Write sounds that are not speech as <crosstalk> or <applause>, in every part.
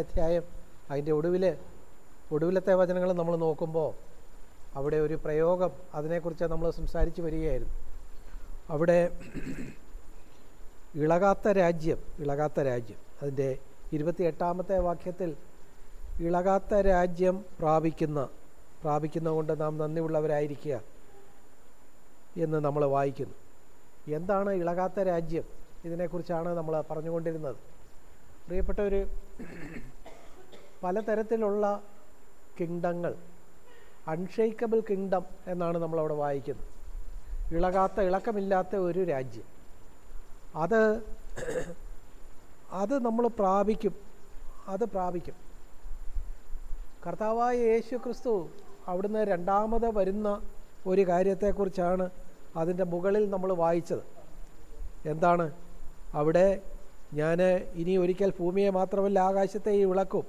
അധ്യായം അതിന്റെ ഒടുവിൽ ഒടുവിലത്തെ വചനങ്ങൾ നമ്മൾ നോക്കുമ്പോൾ അവിടെ ഒരു പ്രയോഗം അതിനെക്കുറിച്ച് നമ്മൾ സംസാരിച്ച് വരികയായിരുന്നു. അവിടെ ഇളകാത്ത രാജ്യം ഇളകാത്ത രാജ്യം അതിന്റെ ഇരുപത്തി എട്ടാമത്തെ വാക്യത്തിൽ ഇളകാത്ത രാജ്യം പ്രാപിക്കുന്ന പ്രാപിക്കുന്ന കൊണ്ട് നാം നന്ദിയുള്ളവരായിരിക്കുക എന്ന് നമ്മൾ വായിക്കുന്നു. എന്താണ് ഇളകാത്ത രാജ്യം? ഇതിനെക്കുറിച്ചാണ് നമ്മൾ പറഞ്ഞുകൊണ്ടിരുന്നത്. പ്രിയപ്പെട്ടവർ പലതരത്തിലുള്ള കിങ്ഡങ്ങൾ അൺഷെയ്ക്കബിൾ കിങ്ഡം എന്നാണ് നമ്മളവിടെ വായിക്കുന്നത്. ഇളകാത്ത ഇളക്കമില്ലാത്ത ഒരു രാജ്യം. അത് അത് നമ്മൾ പ്രാപിക്കും. അത് പ്രാപിക്കും. കർത്താവായ യേശു ക്രിസ്തു അവിടുന്ന് രണ്ടാമത് വരുന്ന ഒരു കാര്യത്തെക്കുറിച്ചാണ് അതിന്റെ മുകളിൽ നമ്മൾ വായിച്ചത്. എന്താണ്? അവിടെ ഞാൻ ഇനി ഒരിക്കൽ ഭൂമിയെ മാത്രമല്ല ആകാശത്തെ ഇളക്കും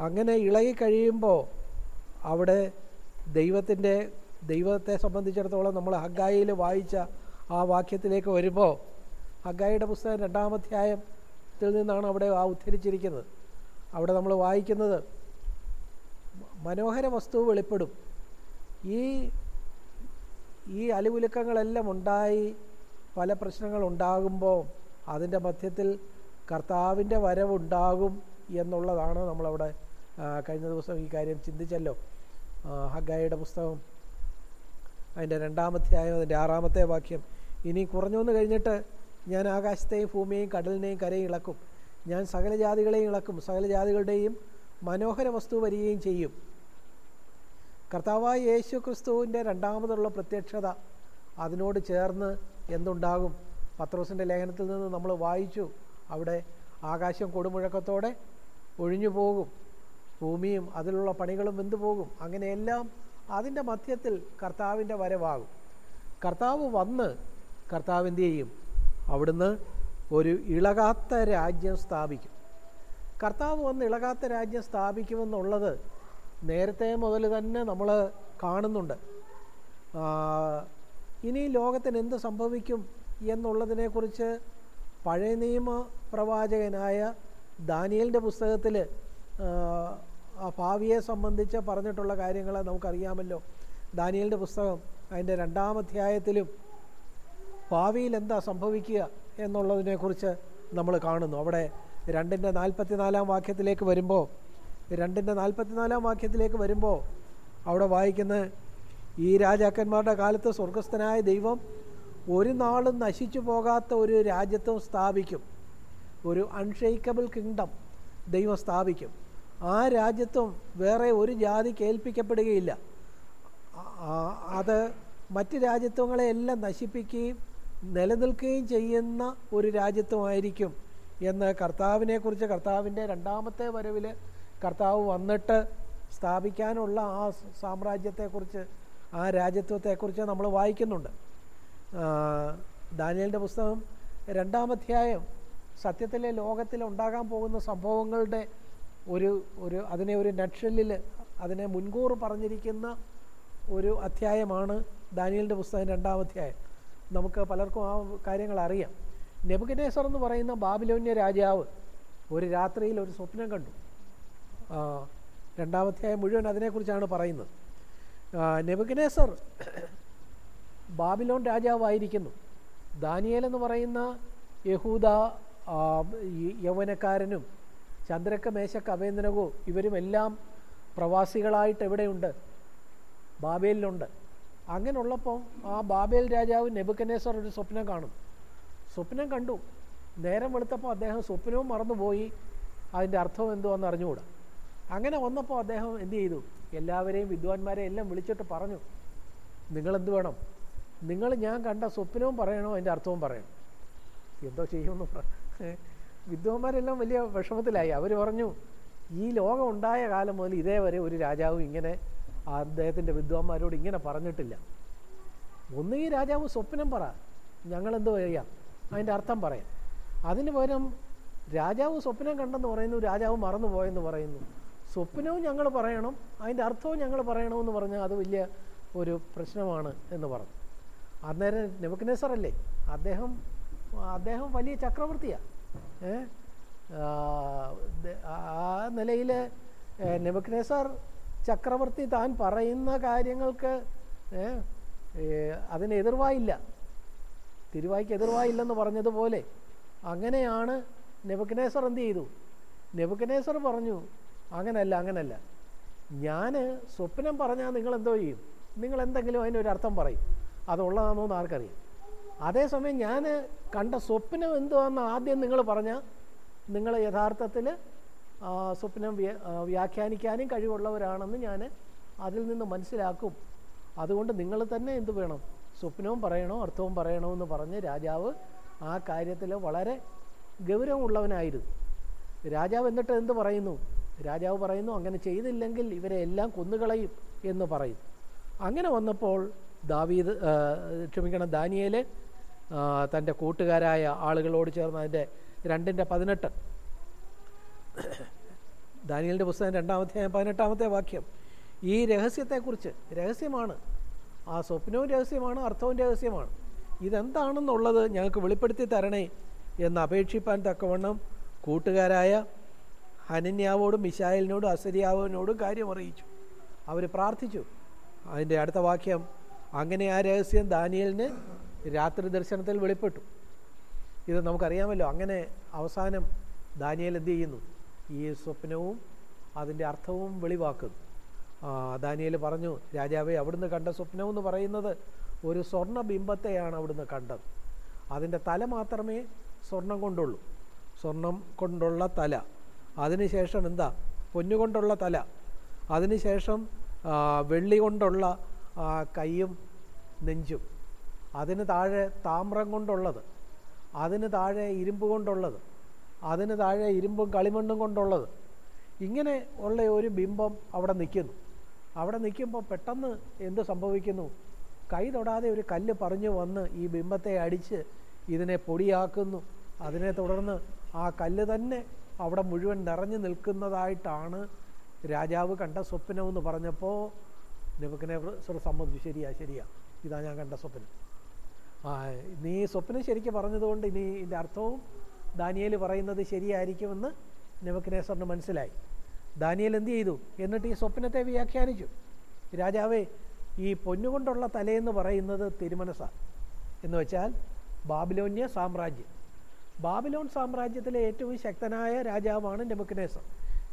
അങ്ങനെ ഇളകി കഴിയുമ്പോൾ അവിടെ ദൈവത്തിന്റെ ദൈവത്തെ സംബന്ധിച്ചിടത്തോളം നമ്മൾ ഹഗായിൽ വായിച്ച ആ വാക്യത്തിലേക്ക് വരുമ്പോൾ ഹഗായിയുടെ പുസ്തകം രണ്ടാമധ്യായത്തിൽ നിന്നാണ് അവിടെ ആ ഉദ്ധരിച്ചിരിക്കുന്നത്. അവിടെ നമ്മൾ വായിക്കുന്നത് മനോഹര വസ്തു വെളിപ്പെടും. ഈ ഈ അലിവുലുക്കങ്ങളെല്ലാം ഉണ്ടായി പല പ്രശ്നങ്ങളുണ്ടാകുമ്പോൾ അതിന്റെ മധ്യത്തിൽ കർത്താവിന്റെ വരവുണ്ടാകും എന്നുള്ളതാണ് നമ്മളവിടെ കഴിഞ്ഞ ദിവസം ഈ കാര്യം ചിന്തിച്ചല്ലോ. ഹഗായിയുടെ പുസ്തകം അതിന്റെ രണ്ടാമധ്യായം അതിന്റെ ആറാമത്തെ വാക്യം. ഇനി കുറഞ്ഞൊന്ന് കഴിഞ്ഞിട്ട് ഞാൻ ആകാശത്തെയും ഭൂമിയെയും കടലിനെയും കരയും ഇളക്കും. ഞാൻ സകല ജാതികളെയും ഇളക്കും. സകല ജാതികളുടെയും മനോഹര വസ്തു വരികയും ചെയ്യും. കർത്താവായ യേശു ക്രിസ്തുവിന്റെ രണ്ടാമതുള്ള പ്രത്യക്ഷത അതിനോട് ചേർന്ന് എന്തുണ്ടാകും? പത്രോസിന്റെ ലേഖനത്തിൽ നിന്ന് നമ്മൾ വായിച്ചു. അവിടെ ആകാശം കൊടുമുഴക്കത്തോടെ ഒഴിഞ്ഞു പോകും. ഭൂമിയും അതിലുള്ള പണികളും വെന്തു പോകും? അങ്ങനെയെല്ലാം അതിന്റെ മധ്യത്തിൽ കർത്താവിന്റെ വരവാകും. കർത്താവ് വന്ന് കർത്താവിന്റെ ചെയ്യും? അവിടുന്ന് ഒരു ഇളകാത്ത രാജ്യം സ്ഥാപിക്കും. കർത്താവ് വന്ന് ഇളകാത്ത രാജ്യം സ്ഥാപിക്കുമെന്നുള്ളത് നേരത്തെ മുതൽ തന്നെ നമ്മൾ കാണുന്നുണ്ട്. ഇനി ലോകത്തിന് എന്ത് സംഭവിക്കും എന്നുള്ളതിനെക്കുറിച്ച് പഴയ നിയമ പ്രവാചകനായ ദാനിയലിന്റെ പുസ്തകത്തിൽ ഭാവിയെ സംബന്ധിച്ച് പറഞ്ഞിട്ടുള്ള കാര്യങ്ങൾ നമുക്കറിയാമല്ലോ. ദാനിയലിന്റെ പുസ്തകം അതിന്റെ രണ്ടാമധ്യായത്തിലും ഭാവിയിൽ എന്താ സംഭവിക്കുക എന്നുള്ളതിനെക്കുറിച്ച് നമ്മൾ കാണുന്നു. അവിടെ രണ്ടിന്റെ നാൽപ്പത്തിനാലാം വാക്യത്തിലേക്ക് വരുമ്പോൾ രണ്ടിന്റെ നാൽപ്പത്തിനാലാം വാക്യത്തിലേക്ക് വരുമ്പോൾ അവിടെ വായിക്കുന്ന ഈ രാജാക്കന്മാരുടെ കാലത്ത് സ്വർഗസ്ഥനായ ദൈവം ഒരു നാളും നശിച്ചു പോകാത്ത ഒരു രാജ്യത്വം സ്ഥാപിക്കും. ഒരു അൺഷെയ്ക്കബിൾ കിങ്ഡം ദൈവം സ്ഥാപിക്കും. ആ രാജ്യത്വം വേറെ ഒരു ജാതി കേൾപ്പിക്കപ്പെടുകയില്ല അത് മറ്റ് രാജ്യത്വങ്ങളെയെല്ലാം നശിപ്പിക്കുകയും നിലനിൽക്കുകയും ചെയ്യുന്ന ഒരു രാജ്യത്വമായിരിക്കും എന്ന് കർത്താവിനെക്കുറിച്ച് കർത്താവിന്റെ രണ്ടാമത്തെ വരവിൽ കർത്താവ് വന്നിട്ട് സ്ഥാപിക്കാനുള്ള ആ സാമ്രാജ്യത്തെക്കുറിച്ച് ആ രാജ്യത്വത്തെക്കുറിച്ച് നമ്മൾ വായിക്കുന്നുണ്ട്. ദാനിയലിന്റെ പുസ്തകം രണ്ടാമധ്യായം സത്യത്തിലെ ലോകത്തിൽ ഉണ്ടാകാൻ പോകുന്ന സംഭവങ്ങളുടെ ഒരു ഒരു അതിനെ ഒരു നക്ഷലിൽ അതിനെ മുൻകൂർ പറഞ്ഞിരിക്കുന്ന ഒരു അധ്യായമാണ് ദാനിയലിന്റെ പുസ്തകം രണ്ടാമധ്യായം നമുക്ക് പലർക്കും ആ കാര്യങ്ങൾ അറിയാം. നെബുഗനേസർ എന്ന് പറയുന്ന ബാബിലോന്യ രാജാവ് ഒരു രാത്രിയിൽ ഒരു സ്വപ്നം കണ്ടു. രണ്ടാമധ്യായം മുഴുവൻ അതിനെക്കുറിച്ചാണ് പറയുന്നത്. നെബുഗനേസർ ബാബിലോൺ രാജാവായിരിക്കുന്നു. ദാനിയേൽ എന്ന് പറയുന്ന യഹൂദ യൗവനക്കാരനും ചന്ദ്രക്ക മേശക്ക് അവേന്ദ്രകോ ഇവരുമെല്ലാം പ്രവാസികളായിട്ട് എവിടെയുണ്ട്? ബാബേലിലുണ്ട്. അങ്ങനെയുള്ളപ്പം ആ ബാബേൽ രാജാവ് നെബുക്കനേസർ ഒരു സ്വപ്നം കാണും. സ്വപ്നം കണ്ടു. നേരം വെളുത്തപ്പോൾ അദ്ദേഹം സ്വപ്നവും മറന്നുപോയി. അതിന്റെ അർത്ഥം എന്തുവെന്ന് അറിഞ്ഞുകൂടാ. അങ്ങനെ വന്നപ്പോൾ അദ്ദേഹം എന്ത് ചെയ്തു? എല്ലാവരെയും വിദ്വാൻമാരെ എല്ലാം വിളിച്ചിട്ട് പറഞ്ഞു നിങ്ങളെന്ത് വേണം? നിങ്ങൾ ഞാൻ കണ്ട സ്വപ്നവും പറയണോ? അതിന്റെ അർത്ഥവും പറയണം. എന്തോ ചെയ്യുമെന്ന് വിദ്വാന്മാരെല്ലാം വലിയ വിഷമത്തിലായി. അവർ പറഞ്ഞു ഈ ലോകം ഉണ്ടായ കാലം മുതൽ ഇതേവരെ ഒരു രാജാവും ഇങ്ങനെ അദ്ദേഹത്തിന്റെ വിദ്വാന്മാരോട് ഇങ്ങനെ പറഞ്ഞിട്ടില്ല. ഒന്ന് ഈ രാജാവ് സ്വപ്നം പറ. ഞങ്ങളെന്ത് ചെയ്യാം. അതിന്റെ അർത്ഥം പറയാം. അതിന് പകരം രാജാവ് സ്വപ്നം കണ്ടെന്ന് പറയുന്നു രാജാവ് മറന്നു പോയെന്ന് പറയുന്നു. സ്വപ്നവും ഞങ്ങൾ പറയണം അതിന്റെ അർത്ഥവും ഞങ്ങൾ പറയണമെന്ന് പറഞ്ഞാൽ അത് വലിയ ഒരു പ്രശ്നമാണ് എന്ന് പറഞ്ഞു. അന്നേരം നെബുക്കനേസർ അല്ലേ അദ്ദേഹം അദ്ദേഹം വലിയ ചക്രവർത്തിയാണ് ആ നിലയിൽ നെബുക്കനേസർ ചക്രവർത്തി താൻ പറയുന്ന കാര്യങ്ങൾക്ക് അതിന് എതിർവായില്ല. തിരുവായ്ക്ക് എതിർവായില്ലെന്ന് പറഞ്ഞതുപോലെ. അങ്ങനെയാണ് നെബുക്കനേസർ എന്ത് ചെയ്തു? നെബുക്കനേസർ പറഞ്ഞു അങ്ങനല്ല അങ്ങനല്ല. ഞാൻ സ്വപ്നം പറഞ്ഞാൽ നിങ്ങൾ എന്തോ ചെയ്യും. നിങ്ങൾ എന്തെങ്കിലും അതിനൊരു അർത്ഥം പറയും. അതുള്ളതാണോ എന്ന് ആർക്കറിയാം. അതേസമയം ഞാൻ കണ്ട സ്വപ്നം എന്തുവാന്ന് ആദ്യം നിങ്ങൾ പറഞ്ഞാൽ നിങ്ങൾ യഥാർത്ഥത്തിൽ സ്വപ്നം വ്യാഖ്യാനിക്കാനും കഴിവുള്ളവരാണെന്ന് ഞാൻ അതിൽ നിന്ന് മനസ്സിലാക്കും. അതുകൊണ്ട് നിങ്ങൾ തന്നെ എന്തു വേണം? സ്വപ്നവും പറയണോ അർത്ഥവും പറയണോ എന്ന് പറഞ്ഞ് രാജാവ് ആ കാര്യത്തിൽ വളരെ ഗൗരവമുള്ളവനായിരുന്നു. രാജാവ് എന്നിട്ട് എന്ത് പറയുന്നു? രാജാവ് പറയുന്നു അങ്ങനെ ചെയ്തില്ലെങ്കിൽ ഇവരെ എല്ലാം കൊന്നുകളയും എന്ന് പറയും. അങ്ങനെ വന്നപ്പോൾ ദാവീദ് ക്ഷമിക്കണം ദാനിയേൽ തന്റെ കൂട്ടുകാരായ ആളുകളോട് ചേർന്ന് അതിന്റെ രണ്ടിന്റെ പതിനെട്ട്. ദാനിയലിന്റെ പുസ്തകം രണ്ടാമത്തെ പതിനെട്ടാമത്തെ വാക്യം. ഈ രഹസ്യത്തെക്കുറിച്ച് രഹസ്യമാണ്. ആ സ്വപ്നവും രഹസ്യമാണ് അർത്ഥവും രഹസ്യമാണ്. ഇതെന്താണെന്നുള്ളത് ഞങ്ങൾക്ക് വെളിപ്പെടുത്തി തരണേ എന്ന് അപേക്ഷിപ്പാൻ തക്കവണ്ണം കൂട്ടുകാരായ ഹനന്യാവോടും മിശായലിനോടും അസരിയാവിനോടും കാര്യം അറിയിച്ചു. അവർ പ്രാർത്ഥിച്ചു. അതിന്റെ അടുത്ത വാക്യം അങ്ങനെ ആ രഹസ്യം ദാനിയലിന് രാത്രി ദർശനത്തിൽ വെളിപ്പെട്ടു. ഇത് നമുക്കറിയാമല്ലോ അങ്ങനെ അവസാനം ദാനിയൽ എന്ത് ചെയ്യുന്നു? ഈ സ്വപ്നവും അതിന്റെ അർത്ഥവും വെളിവാക്കുന്നു. ദാനിയൽ പറഞ്ഞു രാജാവെ അവിടുന്ന് കണ്ട സ്വപ്നം എന്ന് പറയുന്നത് ഒരു സ്വർണ ബിംബത്തെയാണ് അവിടുന്ന് കണ്ടത്. അതിന്റെ തല മാത്രമേ സ്വർണം കൊണ്ടുള്ളൂ. സ്വർണം കൊണ്ടുള്ള തല. അതിനുശേഷം എന്താ? പൊന്നുകൊണ്ടുള്ള തല. അതിനുശേഷം വെള്ളി കൊണ്ടുള്ള കൈയും നെഞ്ചും. അതിന് താഴെ താമ്രം കൊണ്ടുള്ളത്. അതിന് താഴെ ഇരുമ്പ് കൊണ്ടുള്ളത്. അതിന് താഴെ ഇരുമ്പും കളിമണ്ണും കൊണ്ടുള്ളത്. ഇങ്ങനെ ഉള്ള ഒരു ബിംബം അവിടെ നിൽക്കുന്നു. അവിടെ നിൽക്കുമ്പോൾ പെട്ടെന്ന് എന്ത് സംഭവിക്കുന്നു? കൈ തൊടാതെ ഒരു കല്ല് പറഞ്ഞു വന്ന് ഈ ബിംബത്തെ അടിച്ച് ഇതിനെ പൊടിയാക്കുന്നു. അതിനെ തുടർന്ന് ആ കല്ല് തന്നെ അവിടെ മുഴുവൻ നിറഞ്ഞു നിൽക്കുന്നതായിട്ടാണ് രാജാവ് കണ്ട സ്വപ്നമെന്ന് പറഞ്ഞപ്പോൾ നിവക്കിനെ സമ്മതിച്ചു ശരിയാ ശരിയാ. ഇതാ ഞാൻ കണ്ട സ്വപ്നം. ആ നീ സ്വപ്നം ശരിക്കും പറഞ്ഞതുകൊണ്ട് ഇനി ഇതിന്റെ അർത്ഥവും ദാനിയേൽ പറയുന്നത് ശരിയായിരിക്കുമെന്ന് നെബക്കനേസറിന് മനസ്സിലായി. ദാനിയേൽ എന്ത് ചെയ്തു? എന്നിട്ട് ഈ സ്വപ്നത്തെ വ്യാഖ്യാനിച്ചു. രാജാവേ ഈ പൊന്നുകൊണ്ടുള്ള തലയെന്ന് പറയുന്നത് തിരുമനസ. എന്ന് വെച്ചാൽ ബാബിലോന്യ സാമ്രാജ്യം. ബാബിലോൺ സാമ്രാജ്യത്തിലെ ഏറ്റവും ശക്തനായ രാജാവാണ് നെബുക്കനേസർ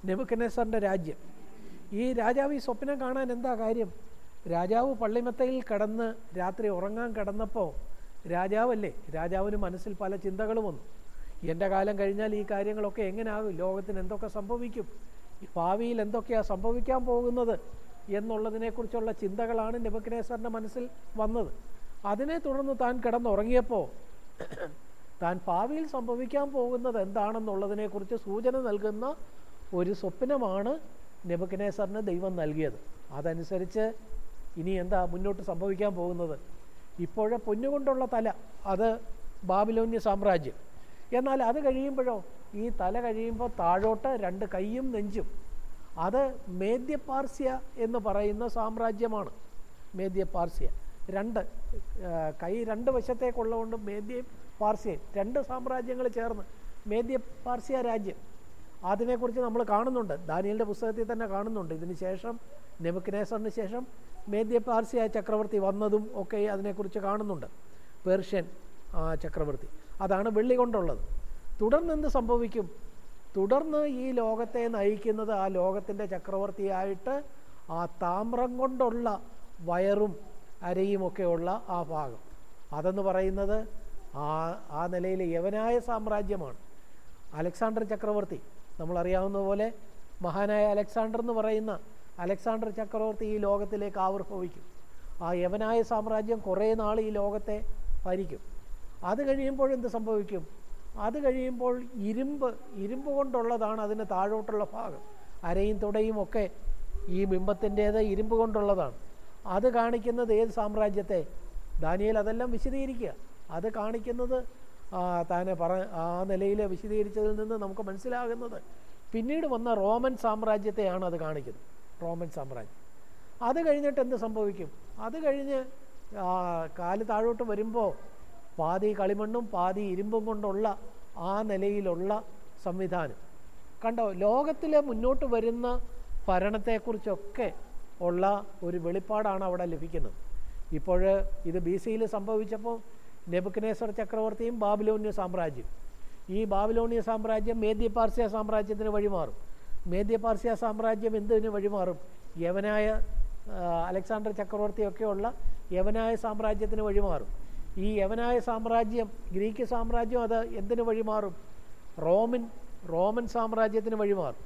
നെബുക്കനേസറിന്റെ രാജ്യം. ഈ രാജാവ് ഈ സ്വപ്നം കാണാൻ എന്താ കാര്യം? രാജാവ് പള്ളിമത്തയിൽ കടന്ന് രാത്രി ഉറങ്ങാൻ കിടന്നപ്പോൾ രാജാവല്ലേ? രാജാവിന് മനസ്സിൽ പല ചിന്തകളും വന്നു. എന്റെ കാലം കഴിഞ്ഞാൽ ഈ കാര്യങ്ങളൊക്കെ എങ്ങനെയാകും ലോകത്തിന് എന്തൊക്കെ സംഭവിക്കും? ഭാവിയിൽ എന്തൊക്കെയാണ് സംഭവിക്കാൻ പോകുന്നത്? എന്നുള്ളതിനെക്കുറിച്ചുള്ള ചിന്തകളാണ് നെബുക്കനേസറിന്റെ മനസ്സിൽ വന്നത്. അതിനെ തുടർന്ന് താൻ കിടന്നുറങ്ങിയപ്പോൾ താൻ ഭാവിയിൽ സംഭവിക്കാൻ പോകുന്നത് എന്താണെന്നുള്ളതിനെക്കുറിച്ച് സൂചന നൽകുന്ന ഒരു സ്വപ്നമാണ് നെബുക്കനേസറിന് ദൈവം നൽകിയത്. അതനുസരിച്ച് ഇനി എന്താ മുന്നോട്ട് സംഭവിക്കാൻ പോകുന്നത്? ഇപ്പോഴെ പൊന്നുകൊണ്ടുള്ള തല അത് ബാബിലോന്യ സാമ്രാജ്യം. എന്നാൽ അത് കഴിയുമ്പോഴോ? ഈ തല കഴിയുമ്പോൾ താഴോട്ട് രണ്ട് കൈയും നെഞ്ചും. അത് മേദ്യ മേദ്യപാർസ്യ എന്ന് പറയുന്ന സാമ്രാജ്യമാണ്. മേദ്യ മേദ്യപാർസ്യ. രണ്ട് കൈ രണ്ട് വശത്തേക്കുള്ളതുകൊണ്ട് മേദ്യ പാർസ്യയും രണ്ട് സാമ്രാജ്യങ്ങൾ ചേർന്ന് മേദ്യ പാർസ്യ രാജ്യം. അതിനെക്കുറിച്ച് നമ്മൾ കാണുന്നുണ്ട്. ദാനിയലിന്റെ പുസ്തകത്തിൽ തന്നെ കാണുന്നുണ്ട്. ഇതിന് ശേഷം നെബുക്കനേസറിന് ശേഷം മേദ്യ പാർസിയായ ചക്രവർത്തി വന്നതും ഒക്കെ അതിനെക്കുറിച്ച് കാണുന്നുണ്ട്. പേർഷ്യൻ ചക്രവർത്തി. അതാണ് വെള്ളി കൊണ്ടുള്ളത്. തുടർന്ന് എന്ത് സംഭവിക്കും? തുടർന്ന് ഈ ലോകത്തെ നയിക്കുന്നത് ആ ലോകത്തിന്റെ ചക്രവർത്തിയായിട്ട് ആ താമ്രം കൊണ്ടുള്ള വയറും അരയുമൊക്കെയുള്ള ആ ഭാഗം. അതെന്ന് പറയുന്നത് ആ ആ നിലയിൽ യവനായ സാമ്രാജ്യമാണ്. അലക്സാണ്ടർ ചക്രവർത്തി. നമ്മളറിയാവുന്ന പോലെ മഹാനായ അലക്സാണ്ടർ എന്ന് പറയുന്ന അലക്സാണ്ടർ ചക്രവർത്തി ഈ ലോകത്തിലേക്ക് ആവിർഭവിക്കും. ആ യവനായ സാമ്രാജ്യം കുറേ നാൾ ഈ ലോകത്തെ ഭരിക്കും. അത് കഴിയുമ്പോൾ എന്ത് സംഭവിക്കും? അത് കഴിയുമ്പോൾ ഇരുമ്പ് ഇരുമ്പ് കൊണ്ടുള്ളതാണ് അതിന് താഴോട്ടുള്ള ഭാഗം. അരയും തുടയും ഒക്കെ ഈ ബിംബത്തിന്റേത് ഇരുമ്പ് കൊണ്ടുള്ളതാണ്. അത് കാണിക്കുന്നത് ഏത് സാമ്രാജ്യത്തെ? ദാനിയൽ അതെല്ലാം വിശദീകരിക്കുക. അത് കാണിക്കുന്നത് താനെ പറ ആ നിലയിൽ വിശദീകരിച്ചതിൽ നിന്ന് നമുക്ക് മനസ്സിലാകുന്നത് പിന്നീട് വന്ന റോമൻ സാമ്രാജ്യത്തെയാണ് അത് കാണിക്കുന്നത് റോമൻ സാമ്രാജ്യം. അത് കഴിഞ്ഞിട്ട് എന്ത് സംഭവിക്കും? അത് കഴിഞ്ഞ് കാൽ താഴോട്ട് വരുമ്പോൾ പാതി കളിമണ്ണും പാതി ഇരുമ്പും കൊണ്ടുള്ള ആ നിലയിലുള്ള സംവിധാനം. കണ്ടോ ലോകത്തിലെ മുന്നോട്ട് വരുന്ന ഭരണത്തെക്കുറിച്ചൊക്കെ ഉള്ള ഒരു വെളിപ്പാടാണ് അവിടെ ലഭിക്കുന്നത്. ഇപ്പോൾ ഇത് ബി സിയിൽ സംഭവിച്ചപ്പോൾ നെബുക്കനേശ്വർ ചക്രവർത്തിയും ബാബിലോന്യ സാമ്രാജ്യം. ഈ ബാബിലോണിയ സാമ്രാജ്യം മേദ്യ പാർസ്യ സാമ്രാജ്യത്തിന് വഴിമാറും. മേദ്യ പാർസ്യ സാമ്രാജ്യം എന്തിനു വഴിമാറും? യവനായ അലക്സാണ്ടർ ചക്രവർത്തിയൊക്കെയുള്ള യവനായ സാമ്രാജ്യത്തിന് വഴിമാറും. ഈ യവനായ സാമ്രാജ്യം ഗ്രീക്ക് സാമ്രാജ്യം അത് എന്തിനു വഴിമാറും? റോമൻ റോമൻ സാമ്രാജ്യത്തിന് വഴിമാറും.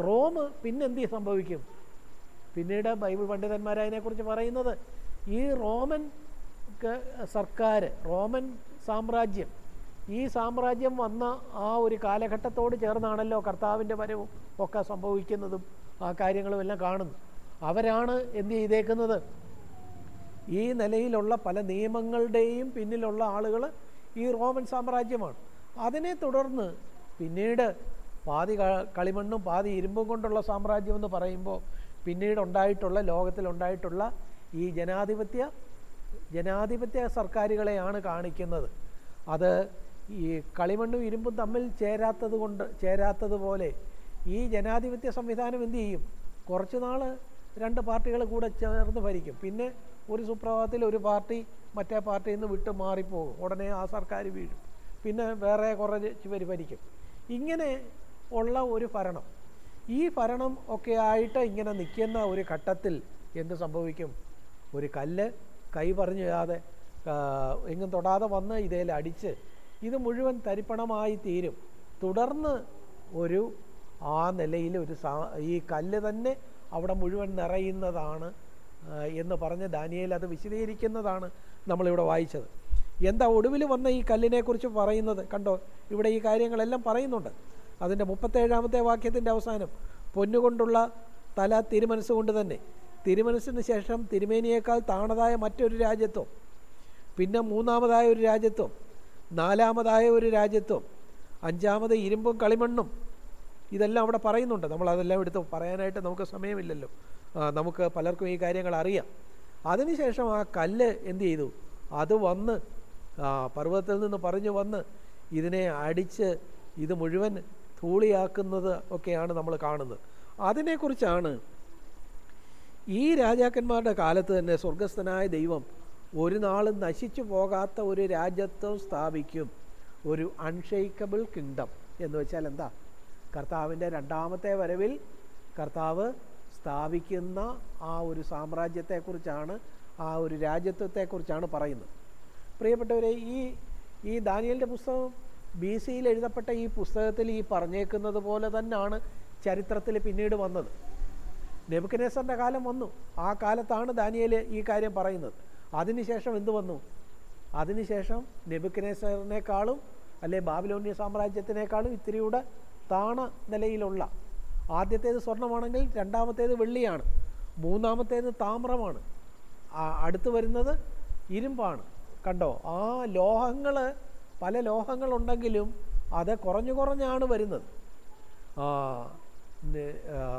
റോം പിന്നെന്ത് സംഭവിക്കും? പിന്നീട് ബൈബിൾ പണ്ഡിതന്മാരതിനെക്കുറിച്ച് പറയുന്നത് ഈ റോമൻ സർക്കാർ റോമൻ സാമ്രാജ്യം ഈ സാമ്രാജ്യം വന്ന ആ ഒരു കാലഘട്ടത്തോട് ചേർന്നാണല്ലോ കർത്താവിന്റെ വരവും ഒക്കെ സംഭവിക്കുന്നതും ആ കാര്യങ്ങളും എല്ലാം കാണുന്നു അവരാണ് എന്ത് ചെയ്തേക്കുന്നത്? ഈ നിലയിലുള്ള പല നിയമങ്ങളുടെയും പിന്നിലുള്ള ആളുകൾ ഈ റോമൻ സാമ്രാജ്യമാണ്. അതിനെ തുടർന്ന് പിന്നീട് പാതി കളിമണ്ണും പാതി ഇരുമ്പും കൊണ്ടുള്ള സാമ്രാജ്യം എന്ന് പറയുമ്പോൾ പിന്നീട് ഉണ്ടായിട്ടുള്ള ലോകത്തിലുണ്ടായിട്ടുള്ള ഈ ജനാധിപത്യ ജനാധിപത്യ സർക്കാരുകളെയാണ് കാണിക്കുന്നത്. അത് ഈ കളിമണ്ണും ഇരുമ്പും തമ്മിൽ ചേരാത്തത് കൊണ്ട് ചേരാത്തതുപോലെ ഈ ജനാധിപത്യ സംവിധാനം എന്തു ചെയ്യും? കുറച്ച് നാൾ രണ്ട് പാർട്ടികൾ കൂടെ ചേർന്ന് ഭരിക്കും. പിന്നെ ഒരു സുപ്രഭാതത്തിൽ ഒരു പാർട്ടി മറ്റേ പാർട്ടിയിൽ നിന്ന് വിട്ട് മാറിപ്പോകും. ഉടനെ ആ സർക്കാർ വീഴും. പിന്നെ വേറെ കുറച്ച് പേര് ഭരിക്കും. ഇങ്ങനെ ഉള്ള ഒരു ഭരണം. ഈ ഭരണം ഒക്കെ ആയിട്ട് ഇങ്ങനെ നിൽക്കുന്ന ഒരു ഘട്ടത്തിൽ എന്ത് സംഭവിക്കും? ഒരു കല്ല് കൈ പറഞ്ഞു തരാതെ എങ്ങും തൊടാതെ വന്ന് ഇതേൽ അടിച്ച് ഇത് മുഴുവൻ തരിപ്പണമായി തീരും. തുടർന്ന് ഒരു ആ നിലയിൽ ഒരു സാ ഈ കല്ല് തന്നെ അവിടെ മുഴുവൻ നിറയുന്നതാണ് എന്ന് പറഞ്ഞ് ദാനിയേൽ അത് വിശദീകരിക്കുന്നതാണ് നമ്മളിവിടെ വായിച്ചത്. എന്താ ഒടുവിൽ വന്ന ഈ കല്ലിനെക്കുറിച്ച് പറയുന്നത്? കണ്ടോ? ഇവിടെ ഈ കാര്യങ്ങളെല്ലാം പറയുന്നുണ്ട്. അതിന്റെ മുപ്പത്തേഴാമത്തെ വാക്യത്തിന്റെ അവസാനം പൊന്നുകൊണ്ടുള്ള തല തിരുമനസ്സുകൊണ്ട് തന്നെ. തിരുമനസ്സിന് ശേഷം തിരുമേനിയേക്കാൾ താണതായ മറ്റൊരു രാജ്യത്വം പിന്നെ മൂന്നാമതായ ഒരു രാജ്യത്വം നാലാമതായ ഒരു രാജ്യത്വം അഞ്ചാമത് ഇരുമ്പും കളിമണ്ണും. ഇതെല്ലാം അവിടെ പറയുന്നുണ്ട്. നമ്മൾ അതെല്ലാം എടുത്ത് പറയാനായിട്ട് നമുക്ക് സമയമില്ലല്ലോ. നമുക്ക് പലർക്കും ഈ കാര്യങ്ങൾ അറിയാം. അതിനുശേഷം ആ കല്ല് എന്ത് ചെയ്തു? അത് വന്ന് പർവതത്തിൽ നിന്ന് പറഞ്ഞു വന്ന് ഇതിനെ അടിച്ച് ഇത് മുഴുവൻ ധൂളിയാക്കുന്നത് ഒക്കെയാണ് നമ്മൾ കാണുന്നത്. അതിനെക്കുറിച്ചാണ് ഈ രാജാക്കന്മാരുടെ കാലത്ത് തന്നെ സ്വർഗസ്ഥനായ ദൈവം ഒരു നാളും നശിച്ചു പോകാത്ത ഒരു രാജ്യത്വം സ്ഥാപിക്കും. ഒരു അൺഷെയ്ക്കബിൾ കിങ്ഡം എന്ന് വെച്ചാൽ എന്താ? കർത്താവിന്റെ രണ്ടാമത്തെ വരവിൽ കർത്താവ് സ്ഥാപിക്കുന്ന ആ ഒരു സാമ്രാജ്യത്തെക്കുറിച്ചാണ് ആ ഒരു രാജ്യത്വത്തെക്കുറിച്ചാണ് പറയുന്നത്. പ്രിയപ്പെട്ടവരെ ഈ ഈ ദാനിയലിന്റെ പുസ്തകം ബി സിയിൽ എഴുതപ്പെട്ട ഈ പുസ്തകത്തിൽ ഈ പറഞ്ഞേക്കുന്നത് പോലെ തന്നെയാണ് ചരിത്രത്തിൽ പിന്നീട് വന്നത്. നെബുക്കനേസറിന്റെ കാലം വന്നു. ആ കാലത്താണ് ദാനിയൽ ഈ കാര്യം പറയുന്നത്. അതിനുശേഷം എന്തു വന്നു? അതിനുശേഷം നെബുക്കനേസറിനേക്കാളും അല്ലെ ബാബിലോണിയ സാമ്രാജ്യത്തിനേക്കാളും ഇത്തിരിയുടെ താണ നിലയിലുള്ള ആദ്യത്തേത് സ്വർണമാണെങ്കിൽ രണ്ടാമത്തേത് വെള്ളിയാണ്. മൂന്നാമത്തേത് താമ്രമാണ്. അടുത്ത് വരുന്നത് ഇരുമ്പാണ്. കണ്ടോ? ആ ലോഹങ്ങൾ പല ലോഹങ്ങളുണ്ടെങ്കിലും അത് കുറഞ്ഞു കുറഞ്ഞാണ് വരുന്നത്.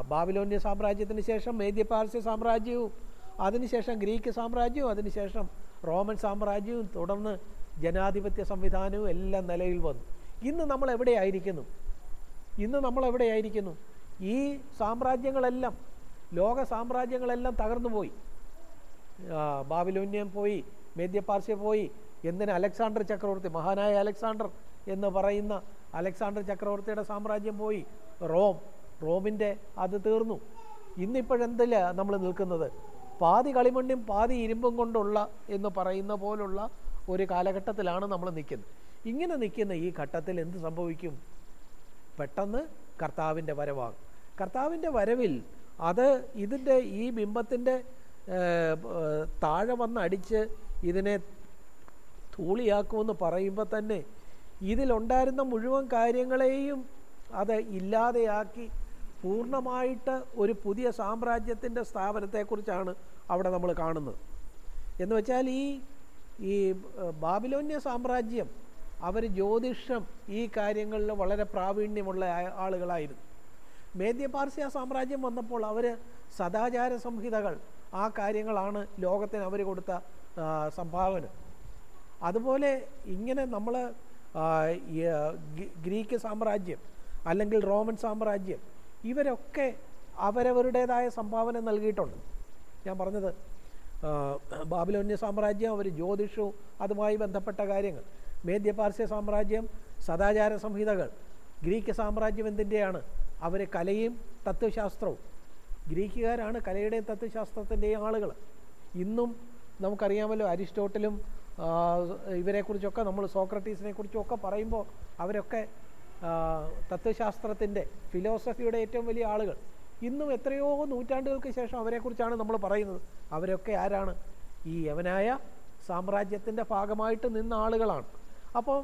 ബാബിലോന്യ സാമ്രാജ്യത്തിന് ശേഷം മേദ്യപാർസ്യ സാമ്രാജ്യവും അതിനുശേഷം ഗ്രീക്ക് സാമ്രാജ്യവും അതിനുശേഷം റോമൻ സാമ്രാജ്യവും തുടർന്ന് ജനാധിപത്യ സംവിധാനവും എല്ലാം നിലയിൽ വന്നു. ഇന്ന് നമ്മൾ എവിടെയായിരിക്കുന്നു? ഇന്ന് നമ്മൾ എവിടെയായിരിക്കുന്നു? ഈ സാമ്രാജ്യങ്ങളെല്ലാം ലോക സാമ്രാജ്യങ്ങളെല്ലാം തകർന്നു പോയി. ബാബിലോന്യം പോയി മേദ്യപാർസ്യ പോയി എന്തിന് അലക്സാണ്ടർ ചക്രവർത്തി മഹാനായ അലക്സാണ്ടർ എന്ന് പറയുന്ന അലക്സാണ്ടർ ചക്രവർത്തിയുടെ സാമ്രാജ്യം പോയി റോം. റോമിന്റെ അത് തീർന്നു. ഇന്നിപ്പോഴെന്തല്ല നമ്മൾ നിൽക്കുന്നത്? പാതി കളിമണ്ണും പാതി ഇരുമ്പും കൊണ്ടുള്ള എന്ന് പറയുന്ന പോലുള്ള ഒരു കാലഘട്ടത്തിലാണ് നമ്മൾ നിൽക്കുന്നത്. ഇങ്ങനെ നിൽക്കുന്ന ഈ ഘട്ടത്തിൽ എന്ത് സംഭവിക്കും? പെട്ടെന്ന് കർത്താവിന്റെ വരവാകും. കർത്താവിന്റെ വരവിൽ അത് ഇതിന്റെ ഈ ബിംബത്തിന്റെ താഴെ വന്നടിച്ച് ഇതിനെ തൂളിയാക്കുമെന്ന് പറയുമ്പോൾ തന്നെ ഇതിലുണ്ടായിരുന്ന മുഴുവൻ കാര്യങ്ങളെയും അത് ഇല്ലാതെയാക്കി പൂർണമായിട്ട് ഒരു പുതിയ സാമ്രാജ്യത്തിന്റെ സ്ഥാപനത്തെക്കുറിച്ചാണ് അവിടെ നമ്മൾ കാണുന്നത്. എന്ന് വെച്ചാൽ ഈ ഈ ബാബിലോന്യ സാമ്രാജ്യം അവർ ജ്യോതിഷം ഈ കാര്യങ്ങളിൽ വളരെ പ്രാവീണ്യമുള്ള ആളുകളായിരുന്നു. മേദ്യപാർസ്യ സാമ്രാജ്യം വന്നപ്പോൾ അവർ സദാചാര സംഹിതകൾ ആ കാര്യങ്ങളാണ് ലോകത്തിന് അവർ കൊടുത്ത സംഭാവന. അതുപോലെ ഇങ്ങനെ നമ്മൾ ഗ്രീക്ക് സാമ്രാജ്യം അല്ലെങ്കിൽ റോമൻ സാമ്രാജ്യം ഇവരൊക്കെ അവരവരുടേതായ സംഭാവന നൽകിയിട്ടുണ്ട്. ഞാൻ പറഞ്ഞത് ബാബിലോന്യ സാമ്രാജ്യം അവർ ജ്യോതിഷവും അതുമായി ബന്ധപ്പെട്ട കാര്യങ്ങൾ. മേദ്യപാർശ്യ സാമ്രാജ്യം സദാചാര സംഹിതകൾ. ഗ്രീക്ക് സാമ്രാജ്യം എന്തിന്റെയാണ്? അവർ കലയും തത്വശാസ്ത്രവും. ഗ്രീക്കുകാരാണ് കലയുടെയും തത്വശാസ്ത്രത്തിന്റെയും ആളുകൾ ഇന്നും നമുക്കറിയാമല്ലോ അരിസ്റ്റോട്ടിലും ഇവരെക്കുറിച്ചൊക്കെ നമ്മൾ സോക്രട്ടീസിനെ ഒക്കെ പറയുമ്പോൾ അവരൊക്കെ തത്വശാസ്ത്രത്തിന്റെ ഫിലോസഫിയുടെ ഏറ്റവും വലിയ ആളുകൾ. ഇന്നും എത്രയോ നൂറ്റാണ്ടുകൾക്ക് ശേഷം അവരെക്കുറിച്ചാണ് നമ്മൾ പറയുന്നത്. അവരൊക്കെ ആരാണ്? ഈ യവനായ സാമ്രാജ്യത്തിന്റെ ഭാഗമായിട്ട് നിന്ന ആളുകളാണ്. അപ്പോൾ